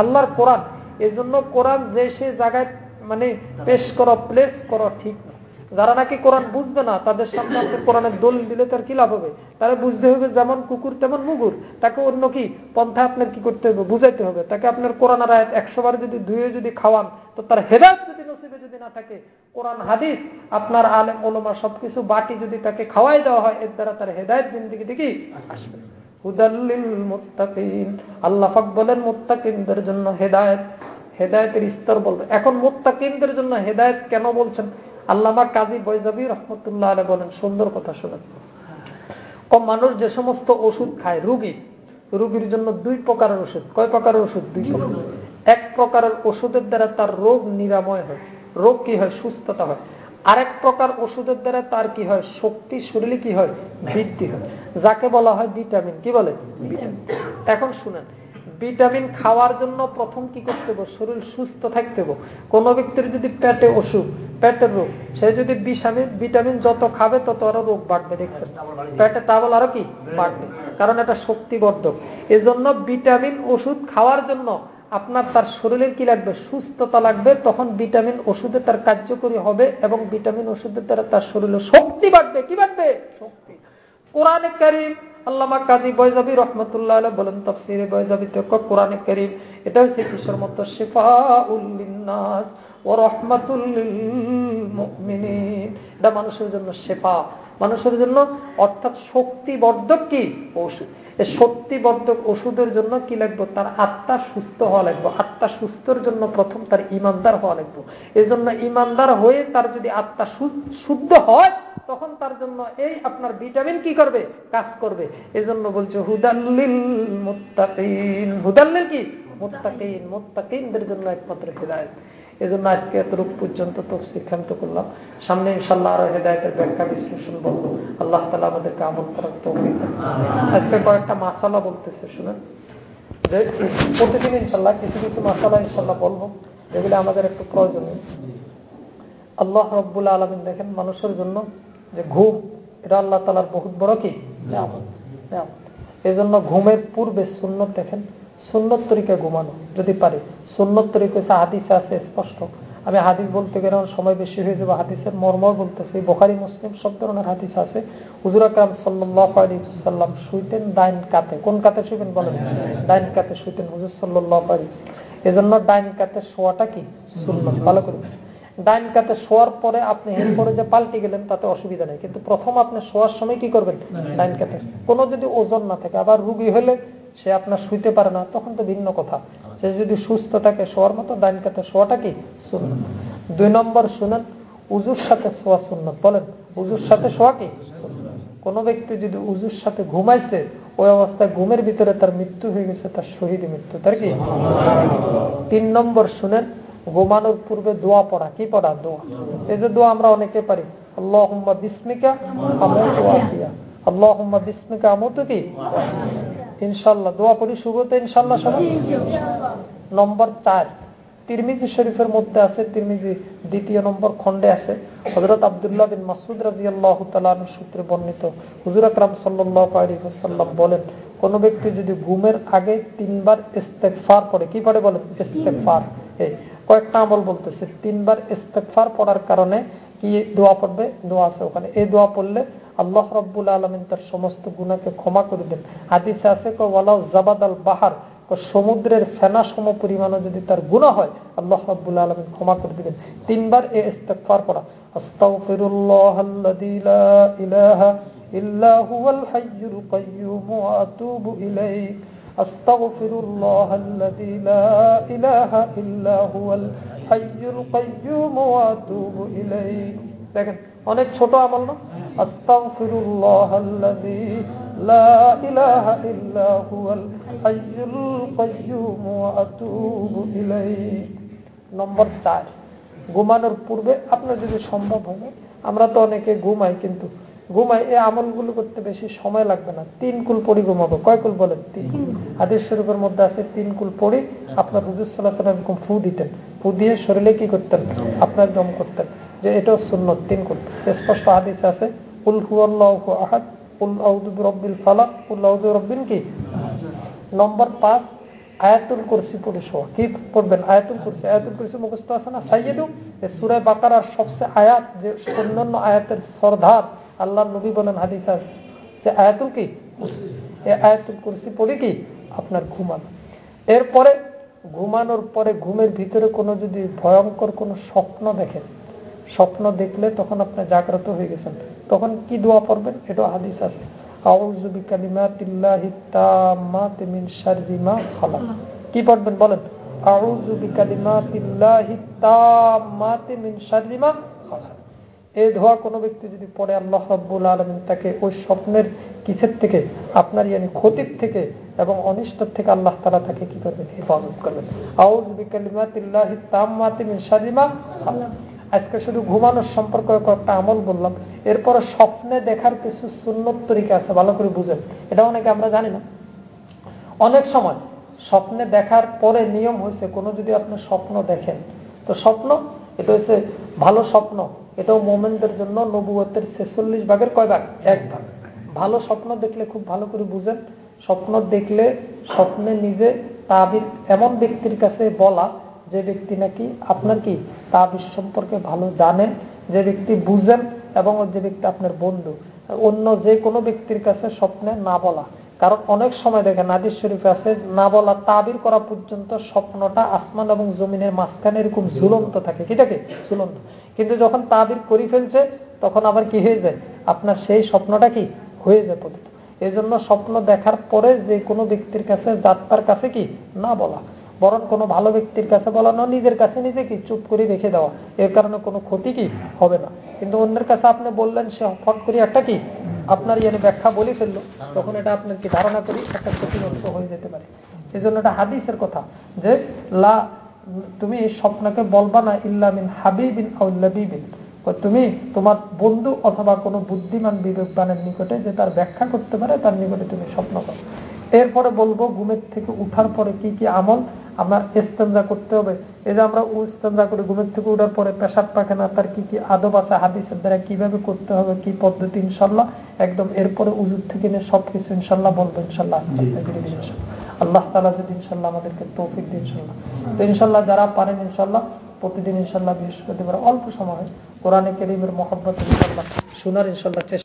আল্লাহর কোরআন এই জন্য কোরআন যে সে জায়গায় মানে পেশ করো প্লেস করো ঠিক না। যারা নাকি কোরআন বুঝবে না তাদের সামনে আপনি কোরআনের দোল দিলে তার কি লাভ হবে? তারা বুঝতে হবে যেমন কুকুর তেমন মুগুর। তাকে অন্য কি? পন্থা আপনার কি করতে হবে? বুঝাইতে হবে। তাকে আপনার কোরআন আয়াত একশো বার যদি ধুয়ে যদি খাওয়ান তো তার হেদায়ত যদি নসিবে যদি না থাকে, কোরআন, হাদিস, আপনার আলেম, ওলমা সবকিছু বাটি যদি তাকে খাওয়াই দেওয়া হয়, এর দ্বারা তার হেদায়ত আসবে। সুন্দর কথা শোনেন। কম মানুষ যে সমস্ত ওষুধ খায়, রুগী, রুগীর জন্য দুই প্রকারের ওষুধ। কয় প্রকারের ওষুধ? দুই প্রকার এক প্রকারের ওষুধের দ্বারা তার রোগ নিরাময় হয়। রোগ কি হয়? সুস্থতা হয়। আরেক প্রকার ওষুধের দ্বারা তার কি হয়? শক্তি শরীরে কি হয়? বৃদ্ধি হয়। যাকে বলা হয় ভিটামিন। কি বলে? এখন শুনেন ভিটামিন খাওয়ার জন্য প্রথম কি করতে হবে? শরীর সুস্থ থাকতে হবে। কোন ব্যক্তির যদি পেটে অসুখ পেটের রোগ সে যদি বিষামিন ভিটামিন যত খাবে তত আরও রোগ বাড়বে দেখবেন। পেটে তা তাবল আরও কি? বাড়বে। কারণ এটা শক্তিবর্ধক। এজন্য ভিটামিন ওষুধ খাওয়ার জন্য আপনার তার শরীরের কি লাগবে? সুস্থতা লাগবে। তখন ভিটামিন ওষুধে তার কার্যকরী হবে এবং ভিটামিন ওষুধের দ্বারা তার শরীরে শক্তি বাড়বে। কি বাড়বে? শক্তি। কোরআনে করিম আল্লামা কাজী বৈজাবি রহমতুল্লাহ বলেন, তফসিরে বৈজাবিতে কোরআনে করিম, এটা হচ্ছে কিশোর মতো? শেফা উল্লিনাস ও রহমাতুল্লিন এটা মানুষের জন্য শেফা। মানুষের জন্য অর্থাৎ শক্তিবর্ধক কি? ওষুধ শক্তিবর্ধক ওষুধের জন্য কি লাগবে? তার আত্মা সুস্থ হওয়া লাগবে। আত্মা সুস্থর জন্য প্রথম তার ইমানদার হওয়া লাগবে। এই জন্য ইমানদার হয়ে তার যদি আত্মা শুদ্ধ হয়, তখন তার জন্য এই আপনার ভিটামিন কি করবে? কাজ করবে। এই জন্য বলছে, হুদাল্লিল মুত্তাকিন। হুদাল্লিল কি? মুত্তাকিন। মুত্তাকিনদের জন্য একমাত্র হৃদায়ত। এই জন্য আজকে এত রূপ পর্যন্ত তফসির ক্ষান্ত করলাম। সামনে ইনশাল্লাহ আরও হেদায়তের ব্যাখ্যা বিশ্লেষণ বলব আল্লাহ তালা আমাদেরকে আমল করার তো আজকে কয়েকটা মাসালা বলতেছে, শুনেন। প্রতিদিন ইনশাল্লাহ কিছু কিছু মাসালা ইনশাল্লাহ বলব। যেগুলো আমাদের একটু প্রয়োজনীয়। আল্লাহ রব্বুল্লা আলমিন দেখেন মানুষের জন্য যে ঘুম, এটা আল্লাহ তালার বহুত বড় কি? এই জন্য ঘুমের পূর্বে সুন্নত দেখেন। সুন্নত তরিকায় ঘুমানো যদি পারে। সুন্নত তরিকা হাদিসে আছে স্পষ্ট। আমি হাদিস বলতে গেলে সময় বেশি হয়ে যাবে হাদিসের মর্ম বলতেছে। বোখারি মুসলিম সব ধরনের হাদিস আছে। হুজুর আকরাম সাল্লাম শুইতেন ডাইন কাতে কোন কাতে শুইবেন বলেন? ডাইন কাতে শুইতেন হুজুর সাল্লাহ এজন্য ডাইন কাতে শোয়াটা কি? সুন্নত। ভালো করে ডাইন কাতে শোয়ার পরে আপনি হের পরে যে পাল্টে গেলেন তাতে অসুবিধা নেই। কিন্তু প্রথম আপনি শোয়ার সময় কি করবেন? ডাইন কাতে কোনো যদি ওজন না থাকে আবার রুগী হলে সে আপনার শুইতে পারে না, তখন তো ভিন্ন কথা। সে যদি সুস্থ থাকে, শোয়ার মতো ডাইন কাতে শোয়াটা কি? সুন্নত। দুই নম্বর শুনেন উজুর সাথে শোয়া সুন্নত। বলেন, উজুর সাথে শোয়া কি? কোন ব্যক্তি যদি উজুর সাথে ঘুমাইছে, ওই অবস্থায় ঘুমের ভিতরে তার মৃত্যু হয়ে গেছে, তার শহীদ মৃত্যু। তার কি? তিন নম্বর শুনেন ঘুমানোর পূর্বে দোয়া পড়া। কি পড়া? দোয়া। এই যে দোয়া আমরা অনেকে পারি। আল্লাহ বিস্মিকা আমত আল্লাহ বিস্মিকা আমত কি? ইনশাল্লাহ, দোয়া করি শুরুতে ইনশাল্লাহ সবাই নম্বর চার, তিরমিজি শরীফের মধ্যে আছে, তিরমিজি দ্বিতীয় নম্বর খন্ডে আছে। হজরত আবদুল্লাহ বিন মাসুদ রাজি আল্লাহ সূত্রে বর্ণিত, হুজুর আকরাম সাল্লাম বলেন, কোন ব্যক্তি যদি ঘুমের আগে তিনবার ইস্তেকফার পড়ে কি পড়ে বলেন? ইস্তেকফার কয়েকটা আমল বলতেছে, তিনবার ইস্তেকফার পড়ার কারণে কি দোয়া পড়বে? দোয়া আছে ওখানে। এই দোয়া পড়লে আল্লাহ রব্বুল আলমিন তার সমস্ত গুণাকে ক্ষমা করে দেন। হাদিসে আছে ওয়ালাউ জাবাদ আল বাহার সমুদ্রের ফেনা সম পরিমাণও যদি তার গুণা হয়, আল্লাহ রাব্বুল আলমী ক্ষমা করে দিবেন। তিনবার এ ইস্তেকফার পড়া ইলাহা ইল্লা হুয়াল হাইয়ুল কাইয়্যুম ওয়া আতুবু ইলাইহি দেখেন অনেক ছোট আমল না? নম্বর 4 ঘুমানোর পূর্বে আপনার যদি সম্ভব হয় আমরা তো অনেকে ঘুমাই কিন্তু ঘুমাই এই আমলগুলো করতে বেশি সময় লাগবে না। তিন কুল পড়ি ঘুমাবো। কয় কুল বলেন? তিন। হাদিস শরীফের মধ্যে আছে তিন কুল পড়ি আপনার হুজুর সাল্লাহ সাল্লাম এরকম ফু দিতেন। ফু দিয়ে শরীরে কি করতেন? আপনার দম করতেন। যে এটাও সুন্নত, তিন কুল স্পষ্ট হাদিস আছে, উল হু আল্লাহ আহাদ, উল আউদুব রব্বিল ফালাক উল আউদুব রব্বিন কি? নম্বর পাঁচ, আয়াতুল কুরসি শোয়া কি পড়বেন? আয়াতুল কুরসি আয়াতুল কুরসি মুখস্থ আছে না? সাইয়েদু সুরায় বাকারার সবচেয়ে আয়াত, যে অন্যান্য আয়াতের সর্দার আল্লাহ নবী বলেন হাদিস সে আয়াতুল কি? এই আয়াতুল কুরসি পড়ে কি? আপনার ঘুমান। এরপরে, ঘুমানোর পরে ঘুমের ভিতরে কোনো যদি ভয়ঙ্কর কোনো স্বপ্ন দেখেন স্বপ্ন দেখলে তখন আপনি জাগ্রত হয়ে গেছেন। তখন কি দোয়া পড়বেন? এটা হাদিস আছে। কি পড়বেন বলেন? ক্ষতির থেকে এবং থেকে আল্লাহ তালা তাকে হেফাজত করবেন। আজকে শুধু ঘুমানোর সম্পর্কে কয়েকটা আমল বললাম এরপরে স্বপ্নে দেখার কিছু সুন্নত তরিকা আছে, ভালো করে বুঝেন। এটা অনেকে আমরা জানি না। অনেক সময় স্বপ্নে দেখার পরে নিয়ম হয়েছে, কোনো যদি আপনি স্বপ্ন দেখেন, তো স্বপ্ন, এটা হচ্ছে ভালো স্বপ্ন, এটাও মোমেনদের জন্য নবুয়তের ছেচল্লিশ ভাগের কয় ভাগ? এক ভাগ। ভালো স্বপ্ন দেখলে খুব ভালো করে বুঝেন, স্বপ্ন দেখলে স্বপ্নে নিজে তাবির এমন ব্যক্তির কাছে বলা যে ব্যক্তি নাকি আপনার কি তাবির সম্পর্কে ভালো জানেন, যে ব্যক্তি বুঝেন এবং যে ব্যক্তি আপনার বন্ধু, অন্য যে কোনো ব্যক্তির কাছে স্বপ্নে না বলা। কারণ অনেক সময় দেখেন নাদির শরীফে আছে, না বলা, তাবির করা পর্যন্ত স্বপ্নটা আসমান এবং জমিনের মাঝখানে এরকম ঝুলন্ত থাকে। কি থাকে? ঝুলন্ত। কিন্তু যখন তাবির করি ফেলছে, তখন আবার কি হয়ে যায়? আপনার সেই স্বপ্নটা কি হয়ে যায় পতিত। এই জন্য স্বপ্ন দেখার পরে যে কোনো ব্যক্তির কাছে ডাক্তার কাছে কি? না বলা। বরং কোনো ভালো ব্যক্তির কাছে বলা না নিজের কাছে নিজে কি চুপ করে রেখে দেওয়া। এর কারণে কোনো ক্ষতি কি হবে না। কিন্তু অন্যের কাছে আপনি বললেন, সে ফট করি একটা কি? আপনার ইয়ানি ব্যাখ্যা বলে ফেলল। তখন এটা আপনার কি ধারণা করি একটা ক্ষতিগ্রস্ত হয়ে যেতে পারে। এই জন্য এটা হাদিসের কথা যে, লা, তুমি স্বপ্নকে বলবা না ইল্লামিন হাবিবিন আউল্লাবিবিন তুমি তোমার বন্ধু অথবা কোনো বুদ্ধিমান বিবেকবানের নিকটে যে তার ব্যাখ্যা করতে পারে, তার নিকটে তুমি স্বপ্ন করো। এরপরে বলব, ঘুমের থেকে উঠার পরে কি কি আমল? আমরা ইস্তেঞ্জা করতে হবে। এই যে আমরা ইস্তেঞ্জা করি ঘুমের থেকে উঠার পরে পেশাব পাখানা তার কি কি আদব আছে, হাদিসের দ্বারা কীভাবে করতে হবে, কি পদ্ধতি ইনশাল্লাহ? একদম এরপরে উজুর থেকে নিয়ে সবকিছু ইনশাল্লাহ বলব, ইনশাল্লাহ আস্তে আস্তে ধীরে ধীরে আল্লাহ তালা যদি ইনশাল্লাহ আমাদেরকে তৌফিক দিন ইনশাল্লাহ। তো ইনশাল্লাহ যারা পারেন ইনশাল্লাহ, প্রতিদিন ইনশাল্লাহ বৃহস্পতিবার অল্প সময় কোরআনে কেরিমের মহব্বত ইনশাল্লাহ, শোনার ইনশাল্লাহ চেষ্টা